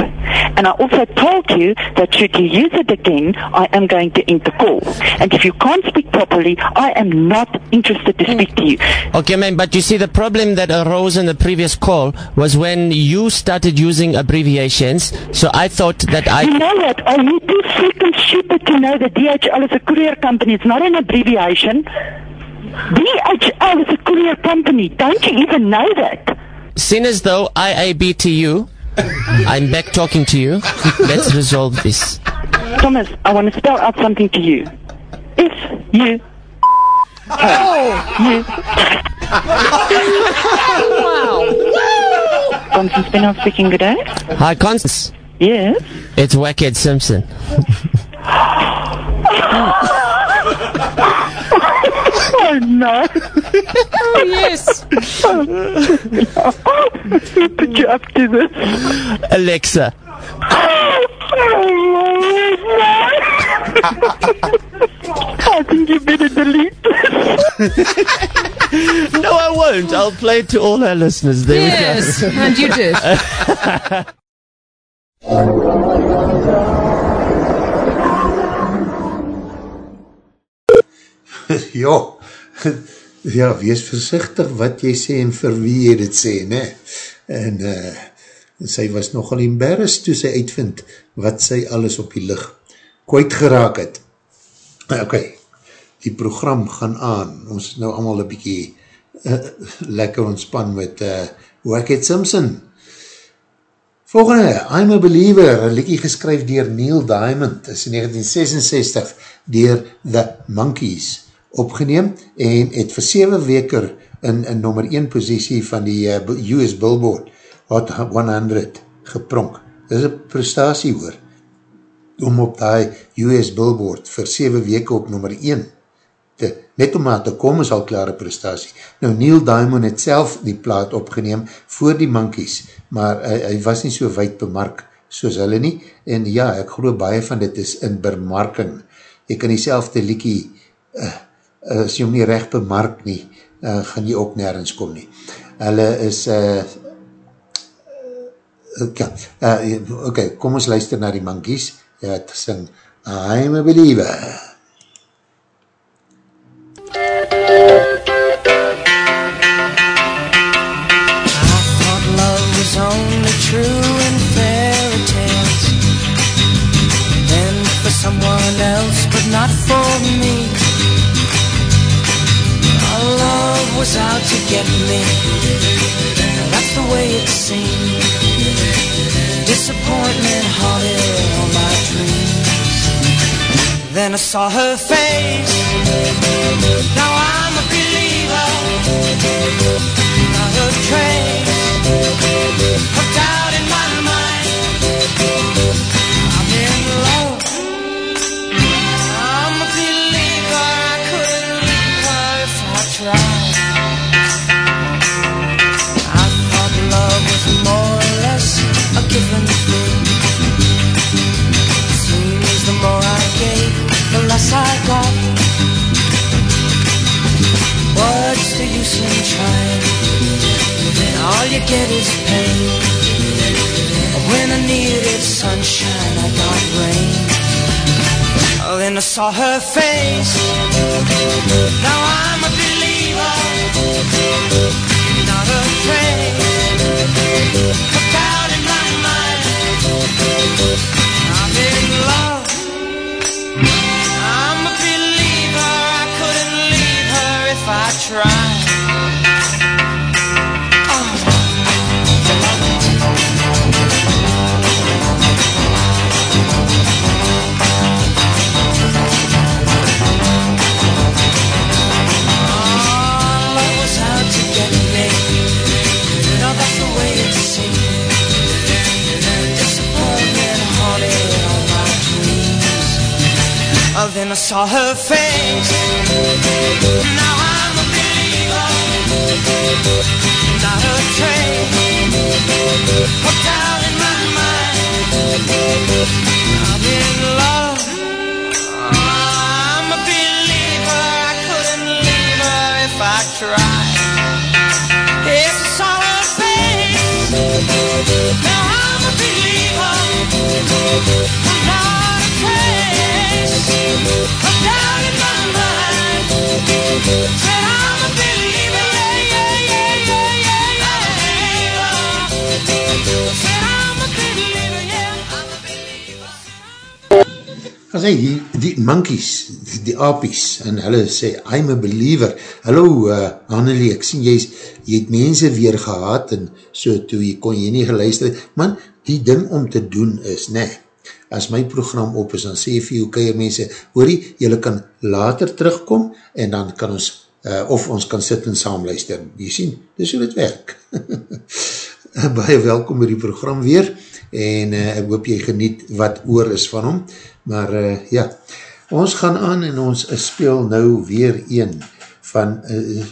And I also told you that should you use it again, I am going to end the call. And if you can't speak properly, I am not interested to speak to you. Okay, ma'am, but you see, the problem that arose in the previous call was when you started using abbreviations. So I thought that I. You I. know what? Are you too freaking stupid to know that DHL is a courier company? It's not an abbreviation. DHL is a courier company. Don't you even know that? Seen as though IABTU, I'm back talking to you. Let's resolve this. Thomas, I want to spell out something to you. If you you Wow. Constance Spinall speaking today. Hi, Constance. Yes. It's Wackhead Simpson. Oh no. Oh, yes. Put you up to this? Alexa, Oh, no. I think you better delete no, I won't. I'll play it to all our listeners. There Yes, we go. and you did. ja, ja, wees versichtig wat jy sê en vir wie jy dit sê, ne? En uh, sy was nogal embarrassed toe sy uitvind wat sy alles op die licht kwijt geraak het. Ok, die program gaan aan, ons is nou allemaal een bykie uh, lekker ontspan met uh, Wackett Simpson. Volgende, I'm a Believer, een liekie geskryf dier Neil Diamond, is in 1966 dier The Monkees opgeneem en het vir 7 weker in, in nummer 1 posiesie van die uh, US Billboard Hot 100 gepronk. Dit is een prestatie hoor, om op die US Billboard vir 7 weke op nummer 1 te, net om maar te kom is al klare prestatie. Nou Neil Diamond het self die plaat opgeneem voor die monkeys, maar hy, hy was nie so wijd bemark soos hulle nie, en ja, ek geloof baie van dit is in bemarking. Jy kan die selfde liekie uh, as jy hom nie recht bemark nie, uh, gaan jy ook nergens kom nie. Hulle is uh, okay, uh, ok, kom ons luister na die monkeys, ja, te sing I'm a Believer. I thought love was only true in fairy tales. Then for someone else, but not for me. Was out to get me. That's the way it seemed. Disappointment haunted all my dreams. Then I saw her face. Now I'm a believer. Apies, en hulle sê, I'm a believer. Hallo, uh, Annelie, ek sien jy, jy het mense weer gehad, en so toe jy kon jy nie geluister, man, die ding om te doen is, ne, as my program op is, dan sê jy vir jou keier mense, hoor jy, jylle kan later terugkom, en dan kan ons, uh, of ons kan sit en saam luister. Jy sien, dis hoe dit werk. Baie welkom by die program weer, en uh, ek hoop jy geniet wat oor is van hom, maar uh, ja, ons gaan aan en ons speel nou weer een van uh,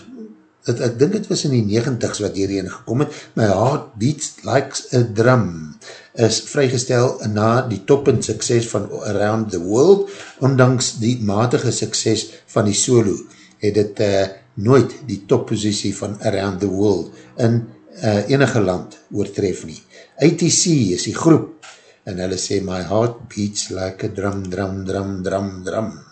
het, ek dink het was in die 90s wat hierheen gekom het, My Heart Beats Like a Drum is vrygestel na die toppend sukses van Around the World, ondanks die matige sukses van die solo, het het uh, nooit die toppositie van Around the World in uh, enige land oortref nie. ATC is die groep, en hulle sê, My heart beats like a drum, drum, drum, drum, drum.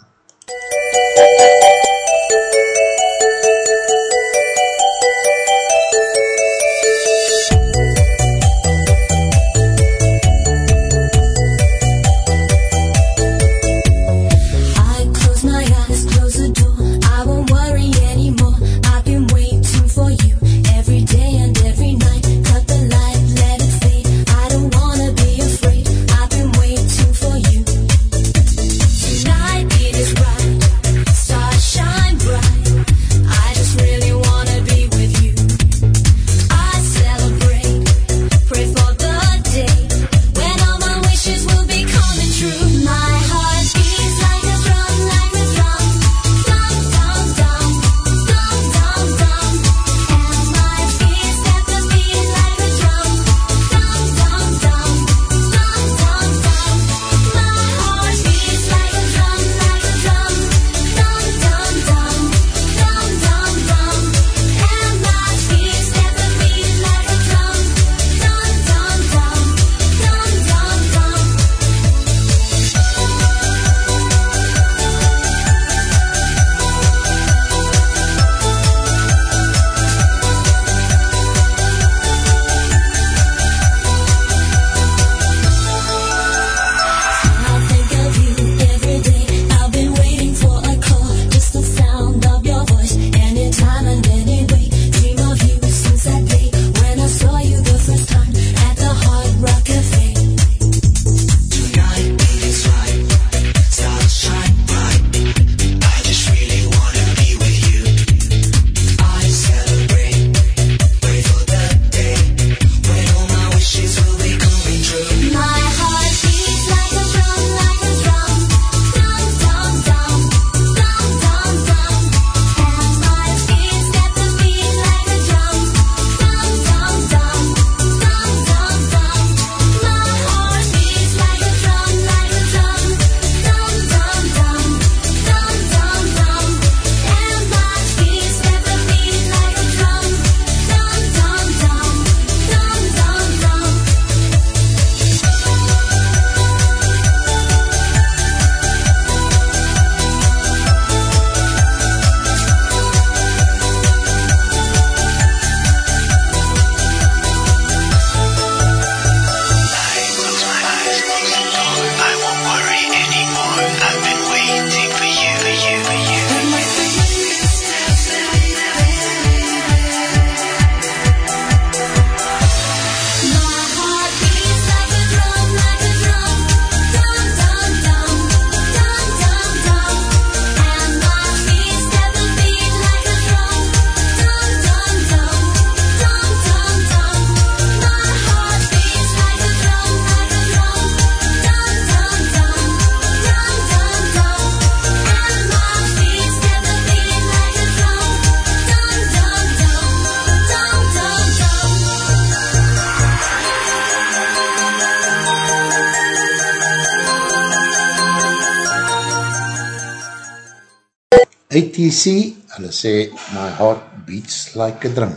Like a drum.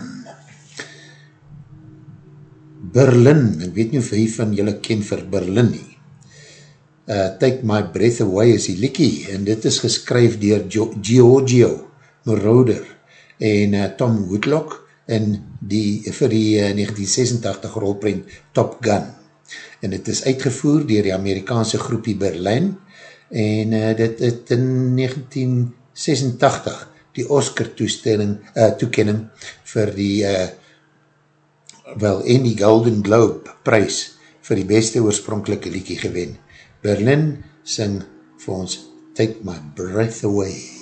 Berlin, ek weet nie of wie van julle ken vir Berlin nie. Uh, Take My Breath Away is die liekie, en dit is geskryf dier Giorgio Moroder en uh, Tom Woodlock en die, vir die uh, 1986 rolprint Top Gun. En dit is uitgevoer dier die Amerikaanse groepie Berlin en uh, dit het in 1986 die Oscar toestelling, uh, toekenning vir die uh, wel en die Golden Globe prijs vir die beste oorspronkelike liekie gewen. Berlin sing vir ons Take My Breath Away.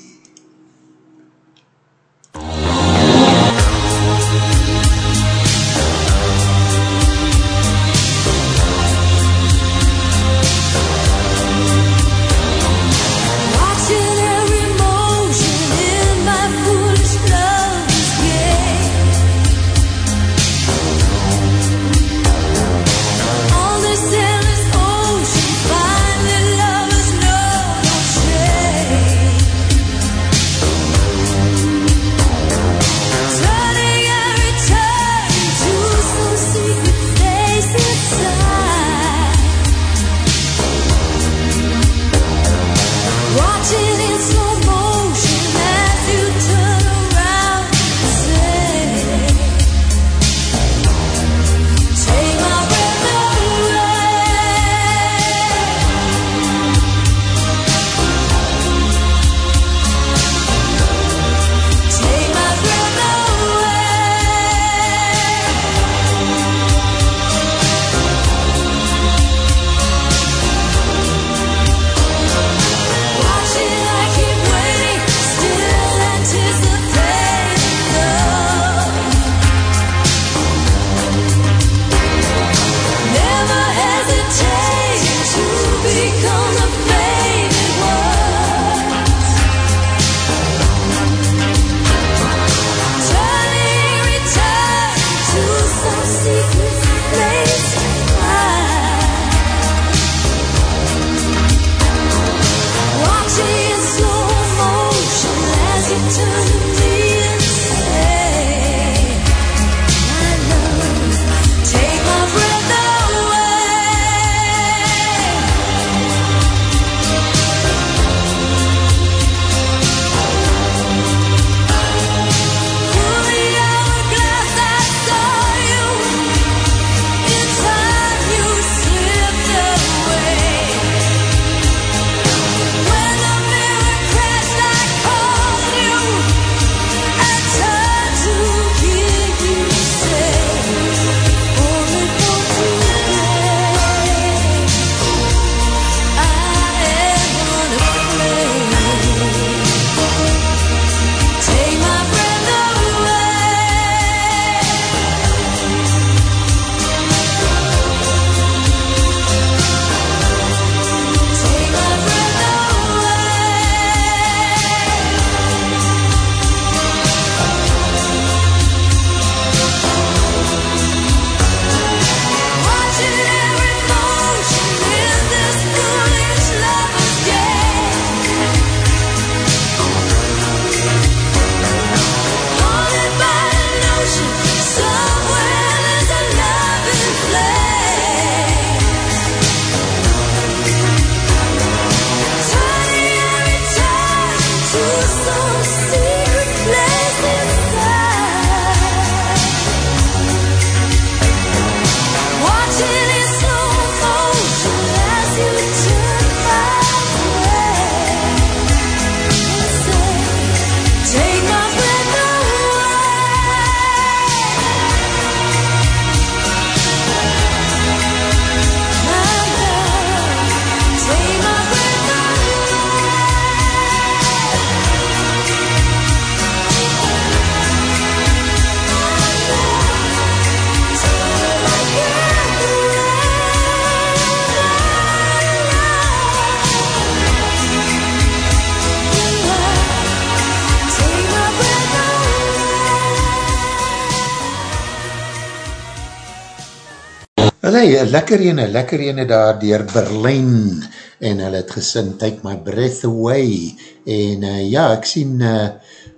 Een lekker ene, lekker ene daar dier Berlijn, en hulle het gesing, Take My Breath Away, en uh, ja, ek sien uh,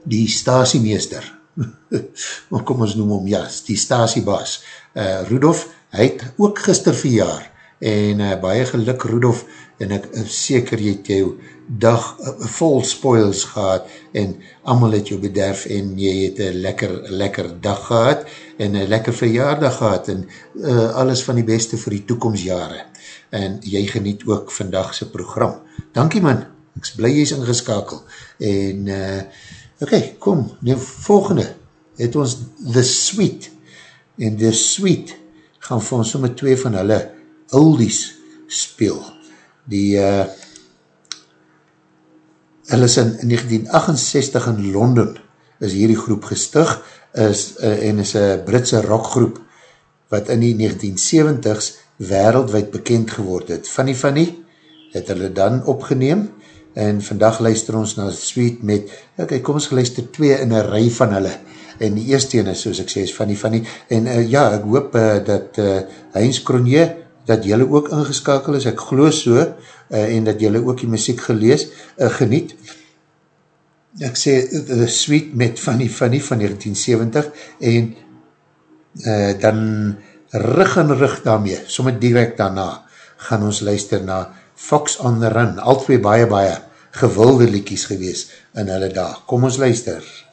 die stasiemeester, kom ons noem hom, ja, die stasiebaas, uh, Rudolf, hy het ook gister verjaar, en uh, baie geluk Rudolf, en ek seker jy het jou dag uh, vol spoils gehad, en amal het jou bederf, en jy het een lekker, lekker dag gehad, en een lekker verjaardag gehad, en uh, alles van die beste vir die toekomstjare, en jy geniet ook vandagse program. Dankie man, ek is blij jy is ingeskakel, en uh, ok, kom, die volgende, het ons The Sweet, en The Sweet, gaan vir ons sommer twee van hulle oldies speel, die uh, hulle is in 1968 in Londen, is hierdie groep gestig, is, uh, en is een Britse rockgroep, wat in die 1970s wereldwijd bekend geword het. Funny Funny het hulle dan opgeneem, en vandag luister ons na Sweet met, ok, kom ons geluister twee in een rij van hulle, en die eerste ene, soos ek sê, is Funny Funny, en uh, ja, ek hoop uh, dat uh, Heinz Kronje, dat jylle ook ingeskakel is, ek geloof so, uh, en dat jylle ook die muziek gelees, uh, geniet. Ek sê, The Sweet met Funny Funny van 1970, en uh, dan rug en rug daarmee, sommer direct daarna, gaan ons luister na Fox on the Run, al twee baie baie gewilde liekies gewees in hulle dag. Kom ons luister. Tell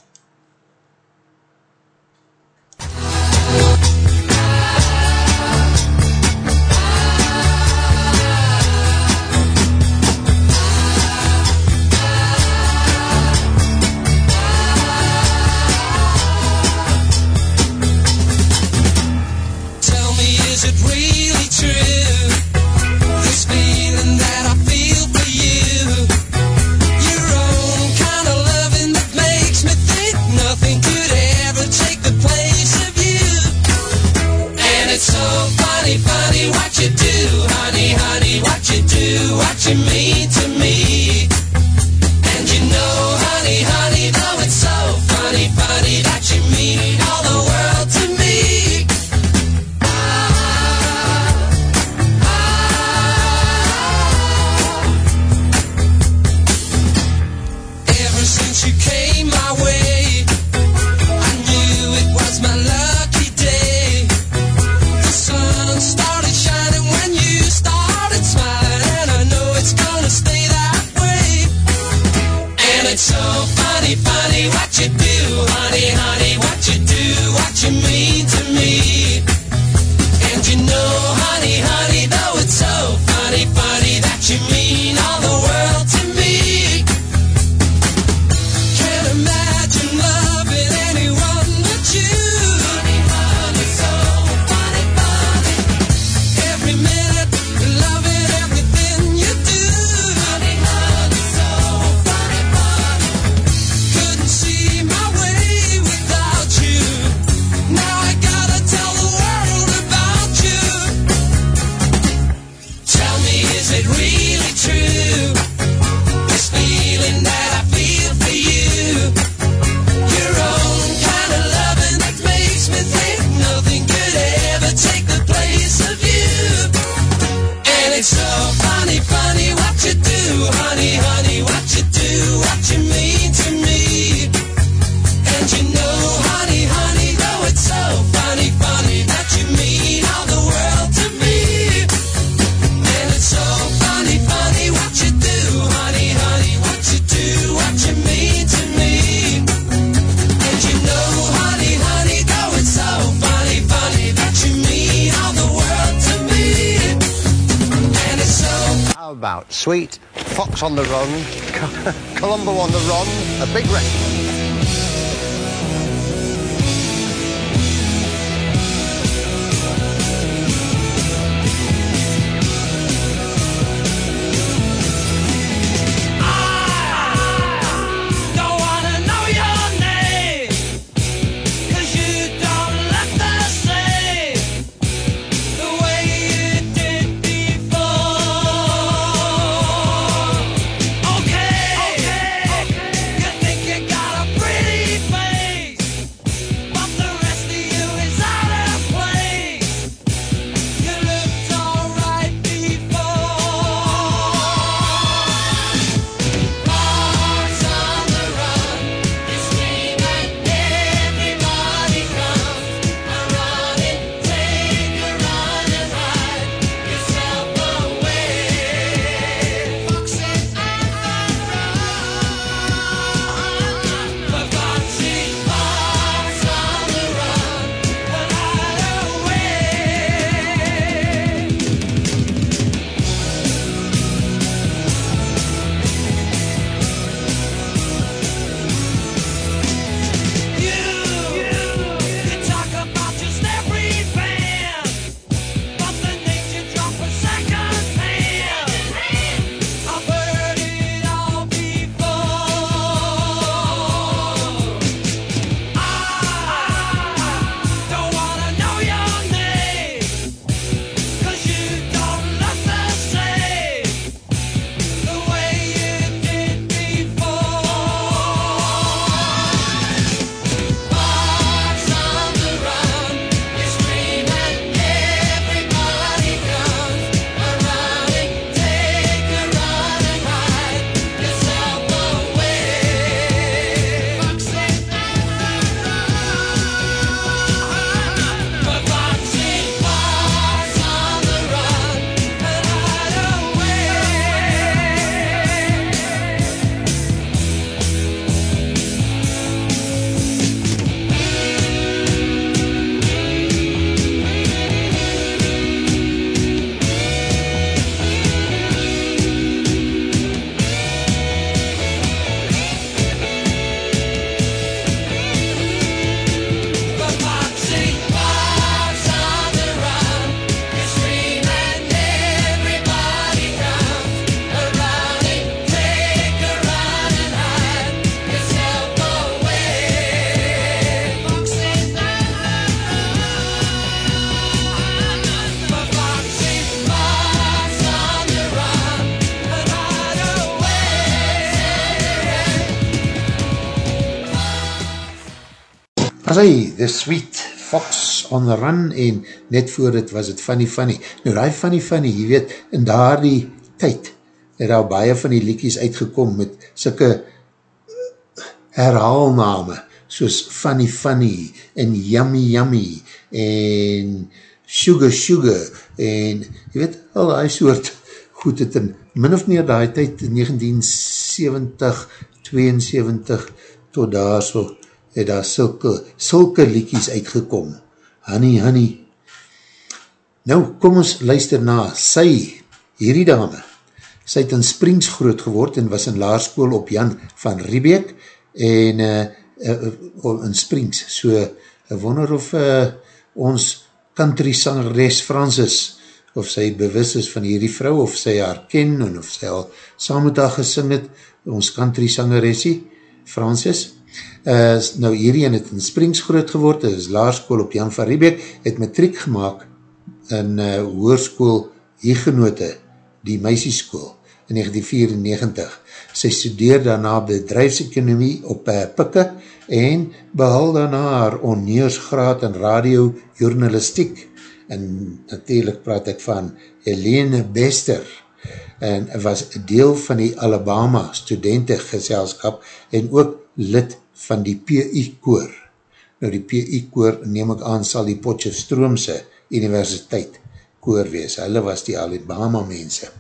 the Run, The Sweet Fox on the Run, en net voor het was het Funny Funny. Nou, die Funny Funny, jy weet, in daar die tyd, het al baie van die liedjies uitgekom met syke herhaalname, soos Funny Funny, en Yummy Yummy, en Sugar Sugar, en jy weet, al die soort goed het in min of meer die tyd, 1970, 72, tot daar so, het daar sulke, sulke liedjies uitgekom. Honey, honey. Nou, kom ons luister na sy, hierdie dame. Sy het in Springs groot geword en was in laarskool op Jan van Riebeek en uh, uh, in Springs. So, ek wonder of uh, ons country sangeres Francis, of sy bewus is van hierdie vrou, of sy haar ken, en of sy al saam met haar gesing het, ons country sangeresie, Francis. Uh, nou hierdie het in Springs groot geword, het is laarskool op Jan van Riebeek, het matriek gemaakt in uh, hoerskool Hegenote, die meisieskool, in 1994. Sy studeer daarna bedrijfsekonomie op uh, Pikke en behal daarna haar onneersgraad in radio journalistiek. En natuurlijk praat ek van Helene Bester en was deel van die Alabama studentengeselskap en ook lid van die PI koor. Nou die PI koor neem ek aan sal die Potjefstroomse universiteit koor wees. Hulle was die Alabama mense.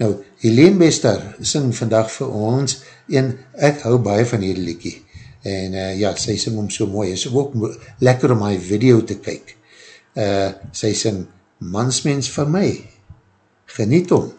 Nou, Helene Bester sing vandag vir ons en ek hou baie van hierdie liekie. En uh, ja, sy sing om so mooi. Is ook lekker om my video te kyk. Uh, sy sing Mansmens vir my. Geniet om.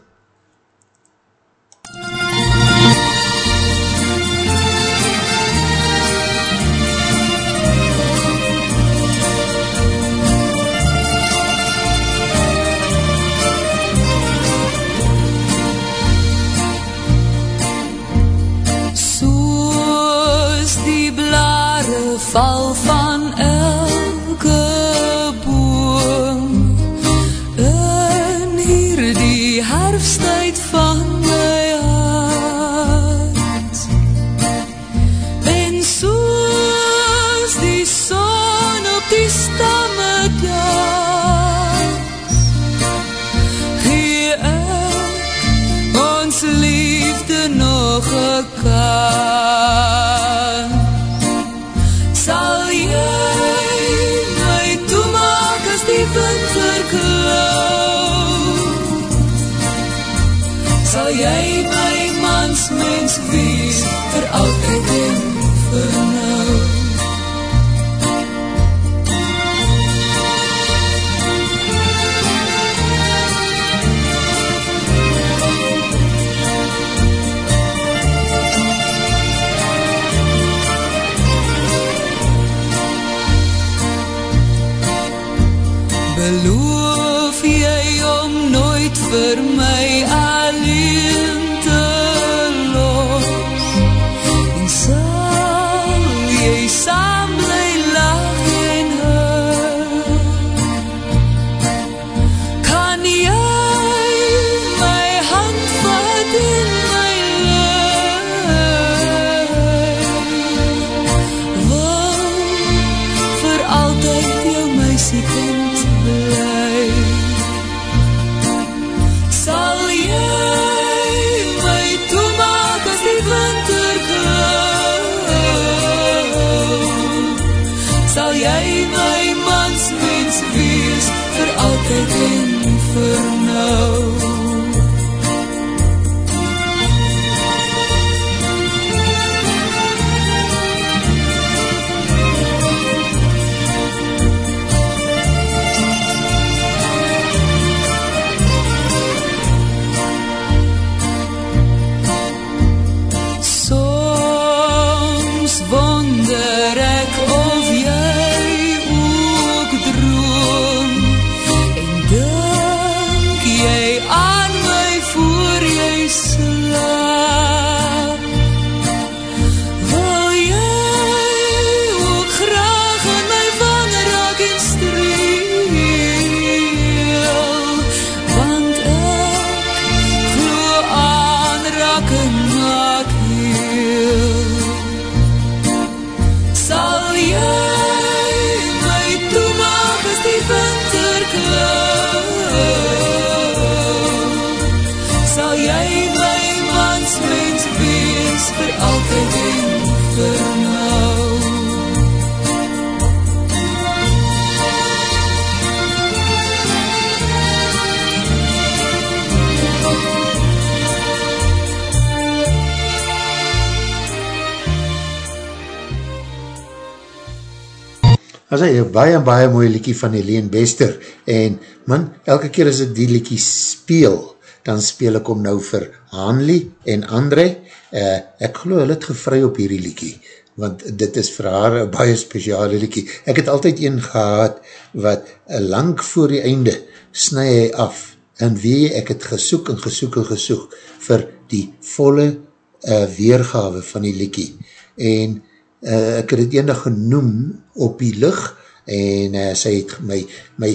Een baie, mooie liekie van Helene Bester, en man, elke keer as ek die liekie speel, dan speel ek om nou vir Hanley en André, uh, ek geloof hulle het gevry op hierdie liekie, want dit is vir haar een baie speciale liekie. Ek het altyd een gehad, wat uh, lang voor die einde, snu hy af, en wie ek het gesoek en gesoek en gesoek, vir die volle uh, weergawe van die liekie, en uh, ek het het eendag genoem op die licht en uh, sy het my, my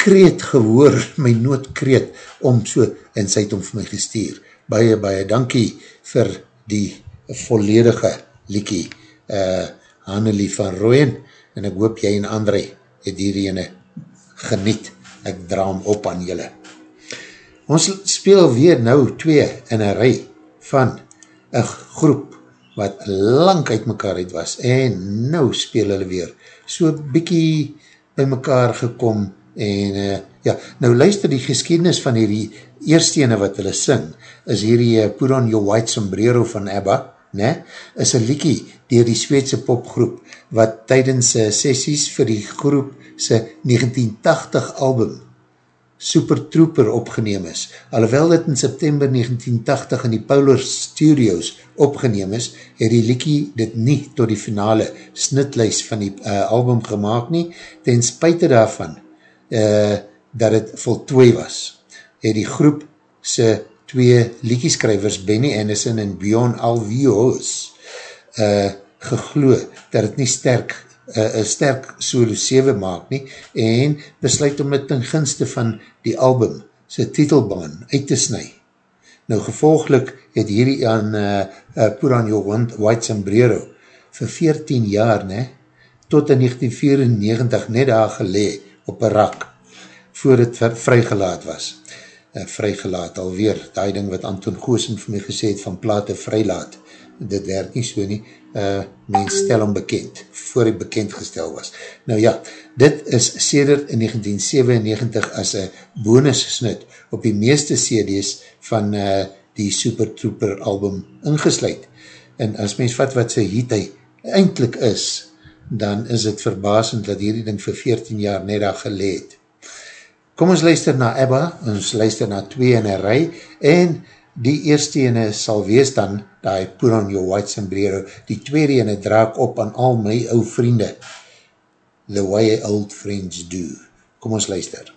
kreet gehoor, my noodkreet om so, en sy het om vir my gestuur. Baie, baie dankie vir die volledige liekie uh, Hannelie van Rooyen en ek hoop jy en André het hierdie ene geniet. Ek draam op aan julle. Ons speel weer nou twee in een rij van een groep wat lang uit mekaar uit was en nou speel hulle weer so bykie by mekaar gekom en uh, ja, nou luister die geschiedenis van hierdie eerste ene wat hulle sing, is hierdie uh, Put on Your White Sombrero van ABBA, ne? is een liekie dier die Zweedse popgroep wat tydens uh, sessies vir die groep sy 1980 album Super Trooper opgeneem is. Alhoewel dit in September 1980 in die Polar Studios opgeneem is, het die liekie dit nie tot die finale snitlijst van die uh, album gemaakt nie, ten spuite daarvan uh, dat het voltooi was. Het die groep sy twee liekieskrywers Benny Anderson en Bjorn Alvios uh, gegloe dat het nie sterk een sterk solo 7 maak nie, en besluit om het ten gunste van die album, sy titelbaan, uit te snu. Nou gevolglik het hierdie aan uh, uh, Put on Your White Sombrero vir 14 jaar, ne, tot in 1994 net daar gelee op een rak, voor het vrygelaat was. Uh, vrygelaat alweer, die ding wat Anton Goosen vir my gesê het van plate vrylaat, dit werk nie so nie, uh, mens stel om bekend, voor hy bekend gestel was. Nou ja, dit is sedert in 1997 as een bonus snit op die meeste CD's van uh, die Super Trooper album ingesluid. En as mens vat wat sy hiet hy eindelijk is, dan is het verbasend dat hierdie ding vir 14 jaar net daar geleed. Kom ons luister na Ebba, ons luister na twee in een rij, en die eerste ene sal wees dan, die put on your white sombrero, die tweede ene draak op aan al my ou vriende, the way old friends do. Kom ons luister.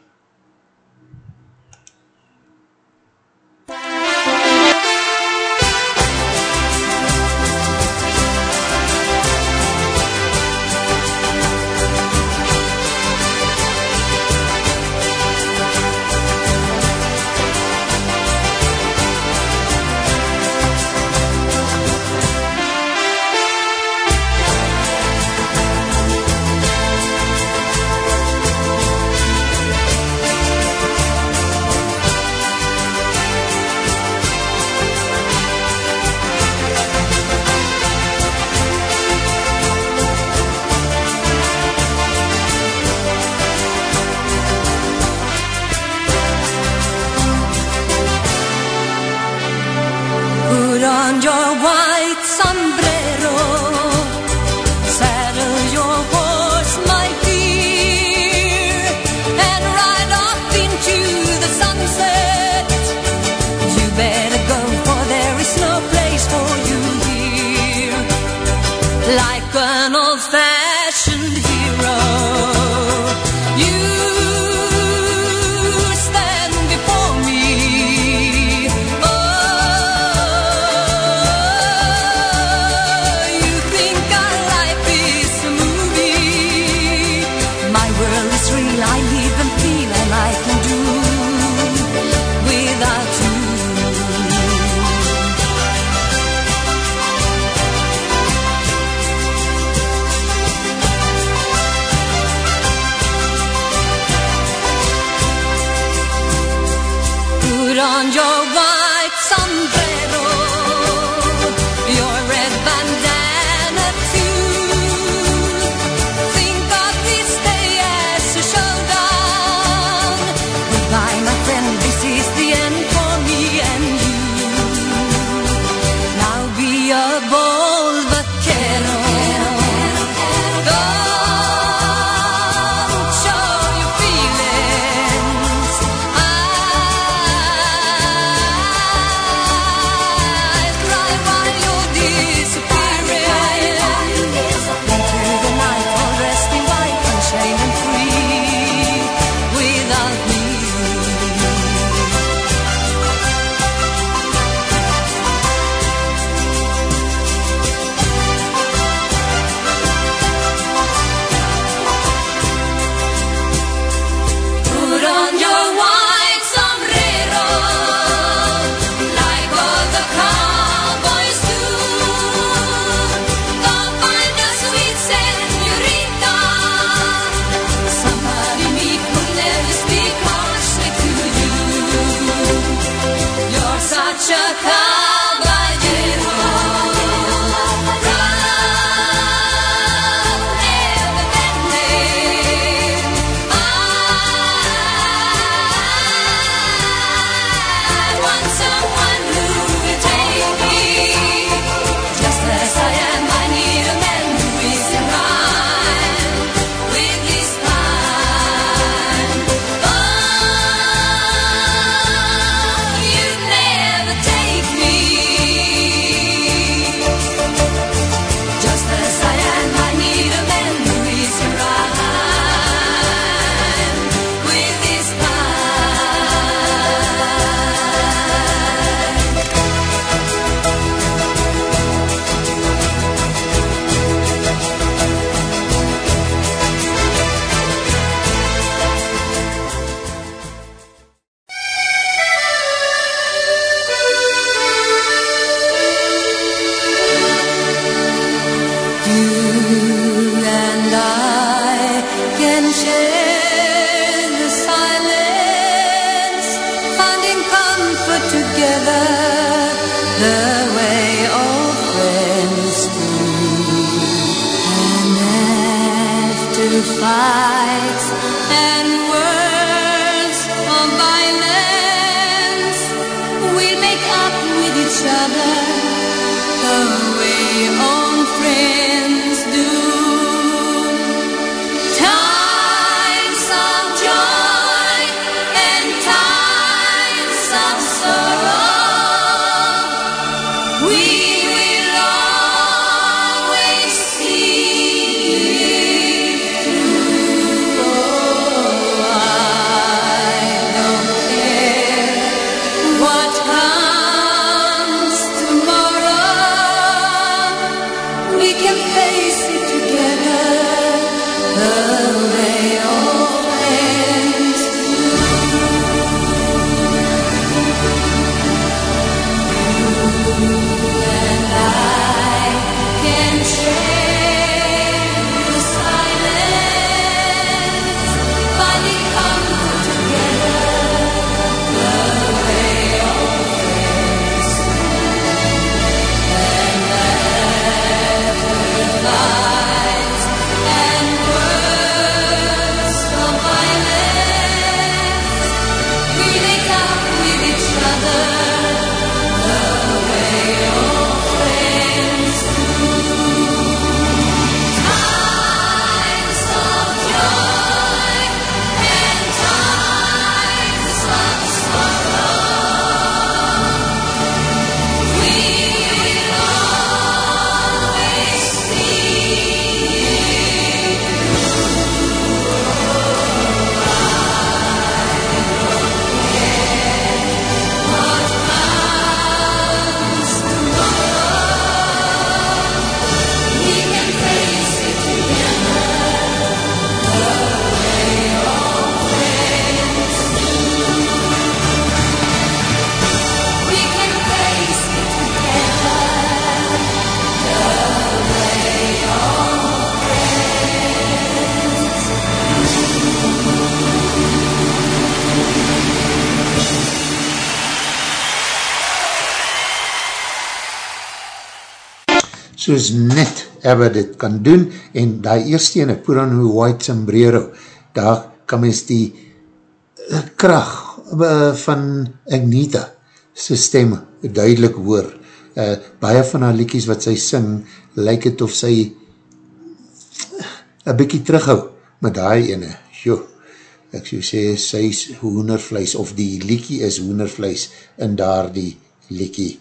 Soos net Abba dit kan doen, en die eerste ene, Put on a White Sombrero, daar kan mens die uh, kracht uh, van Agneta sy stem duidelik hoor. Uh, baie van haar liekies wat sy sing, lyk het of sy een bykie terughou met die ene. Jo, ek so sê, sy is hoenervleis, of die liekie is hoenervleis in daar die liekie.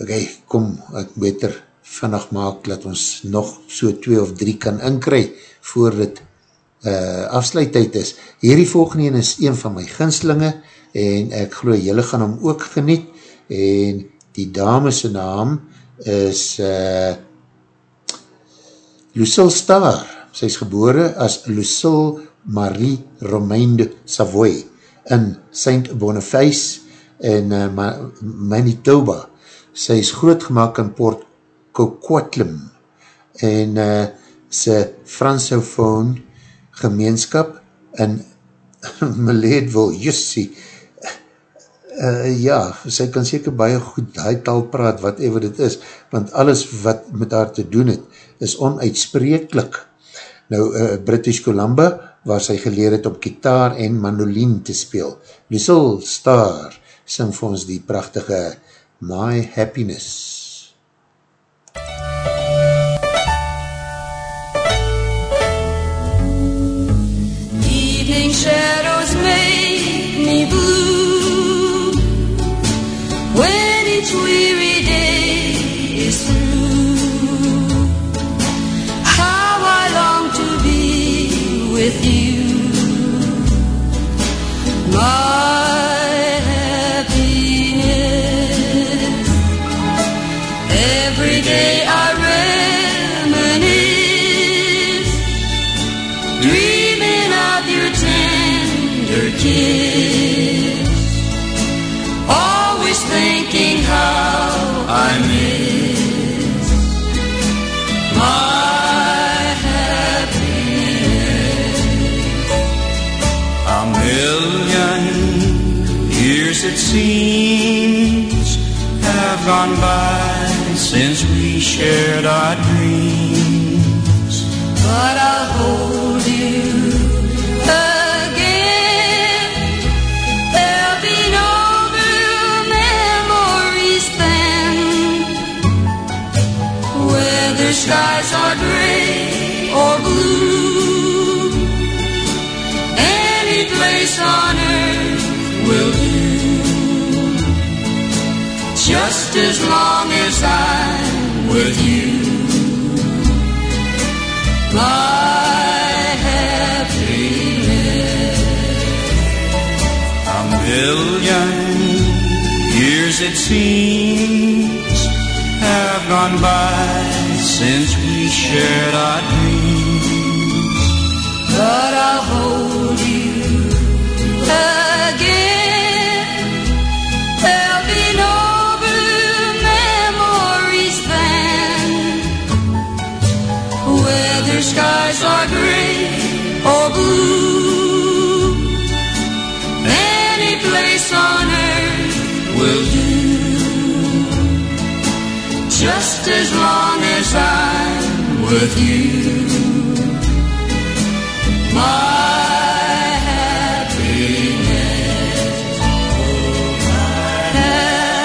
Ok, kom, ek beter vannig maak, dat ons nog so twee of drie kan inkry, voor dit uh, afsluittijd is. Hierdie volgende is een van my ginslinge, en ek glo jylle gaan hom ook geniet, en die dames naam is uh, Lucille Starr, sy is gebore as Lucille Marie Romain de Savoy in Saint Boniface in uh, Ma Manitoba. Sy is groot gemaakt in Port Coquitlam en uh, sy Fransofoon gemeenskap in Maleedville, Jussie, uh, ja, sy kan seker baie goed die taal praat, whatever dit is, want alles wat met haar te doen het, is onuitspreeklik. Nou, uh, British Columbia, waar sy geleer het op gitaar en mandolin te speel. Lucille Starr sing vir ons die prachtige My Happiness. When shared our dreams. But I'll hold you again. There'll be no blue memories then. Whether skies are gray or blue, any place on earth will do. Just as long as I'm with you my happiness. A million years it seems have gone by since we shared our dreams. But I'll hold you Just as long as I'm with you, my happiness, happiness.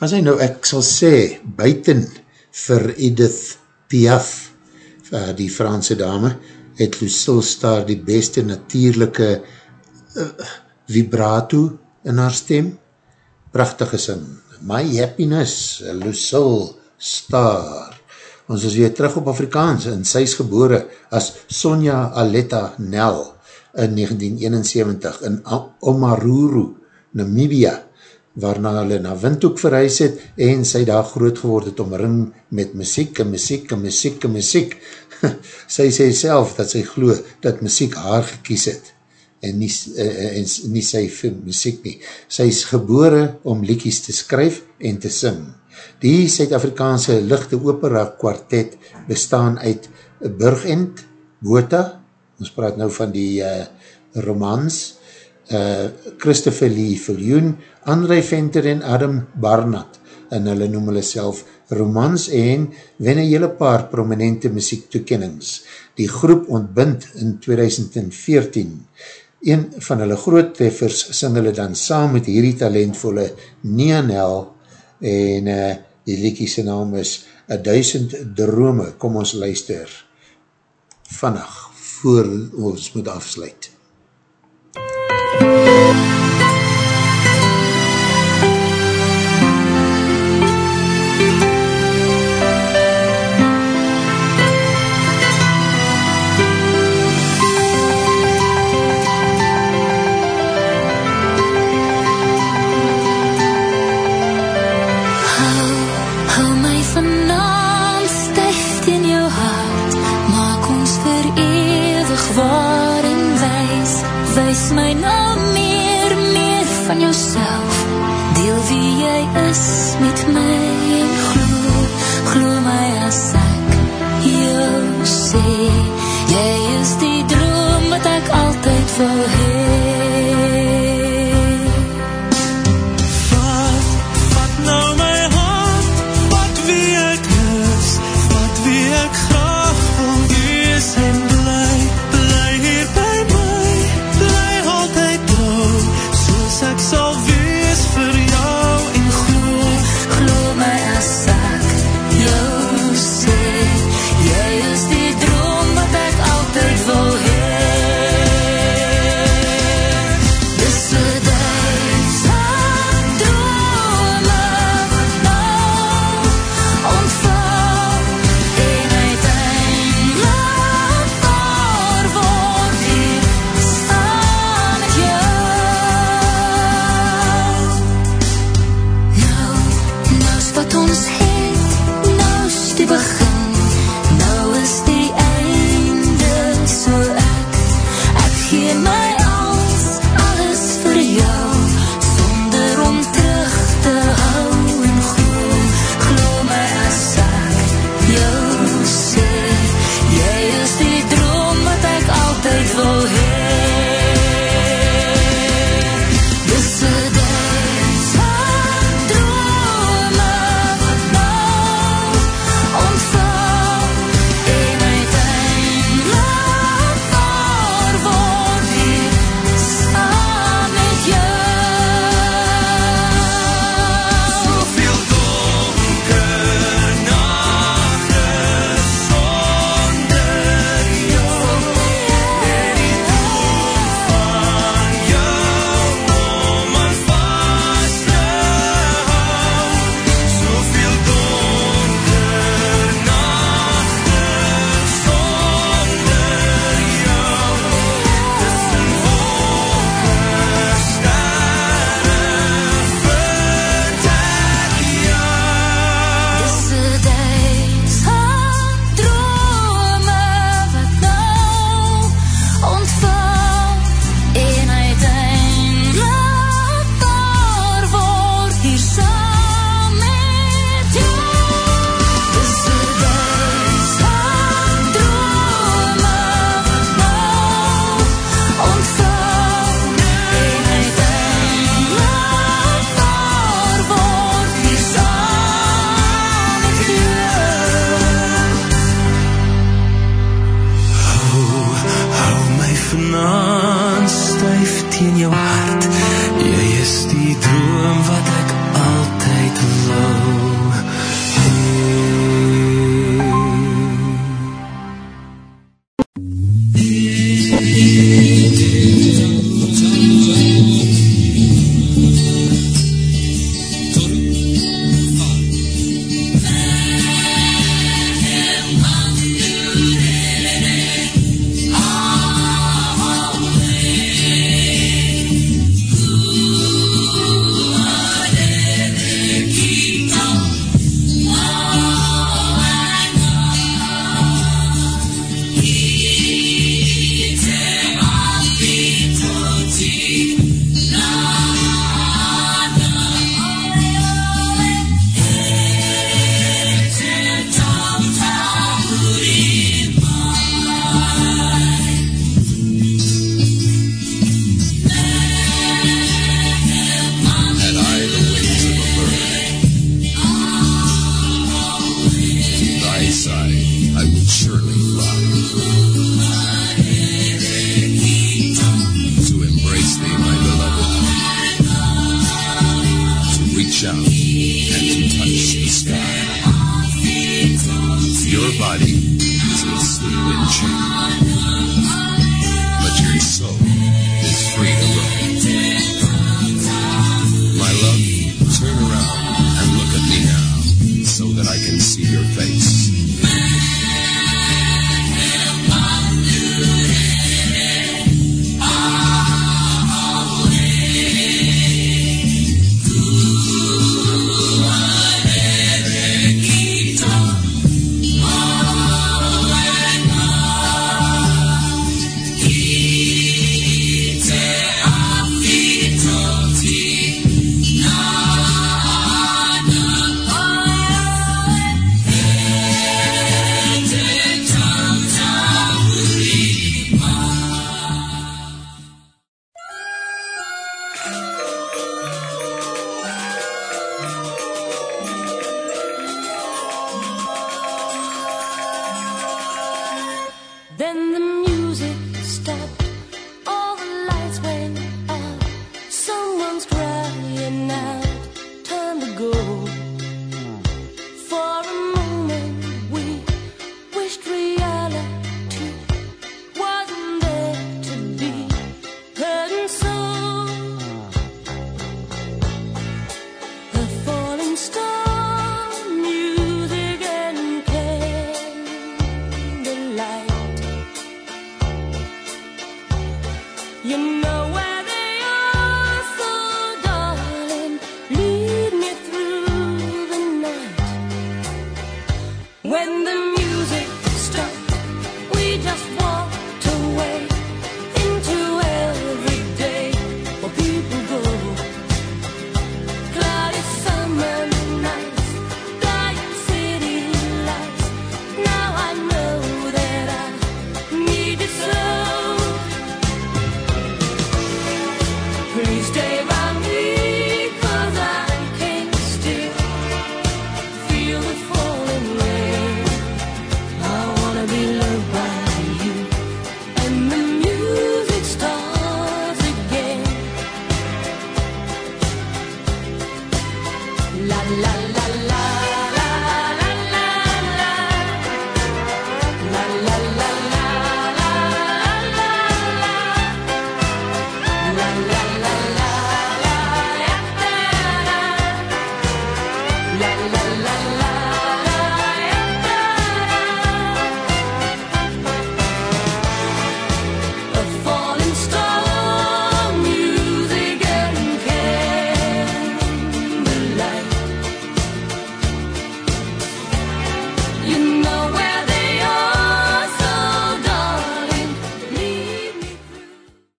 As hy nou, ek sal sê, buiten vir Edith Piaf, uh, die Franse dame, het Lucille Starr die beste natuurlijke uh, vibrato in haar stem. Prachtige sing. My Happiness, Lucille Starr. Ons is weer terug op Afrikaans en sy is gebore as Sonja Aletta Nel in 1971 in Omaruru, Namibia, waarna hulle na Windhoek verhuis het en sy daar groot geword het omring met muziek en muziek en muziek en muziek. sy sê self dat sy glo dat muziek haar gekies het en nie, uh, en nie sy vir muziek nie. Sy is gebore om liekies te skryf en te sing. Die Suid-Afrikaanse lichte opera kwartet bestaan uit Burgend, Bota, ons praat nou van die uh, romans, uh, Christopher Lee Viljoen, André Venter en Adam Barnat, en hulle noem hulle self romans en wen een hele paar prominente muziektoekennings. Die groep ontbind in 2014. Een van hulle groottreffers sing hulle dan saam met hierdie talentvolle Nianel en uh, die liekie sy naam is 1000 Drome. Kom ons luister vannacht voor ons moet afsluit. so here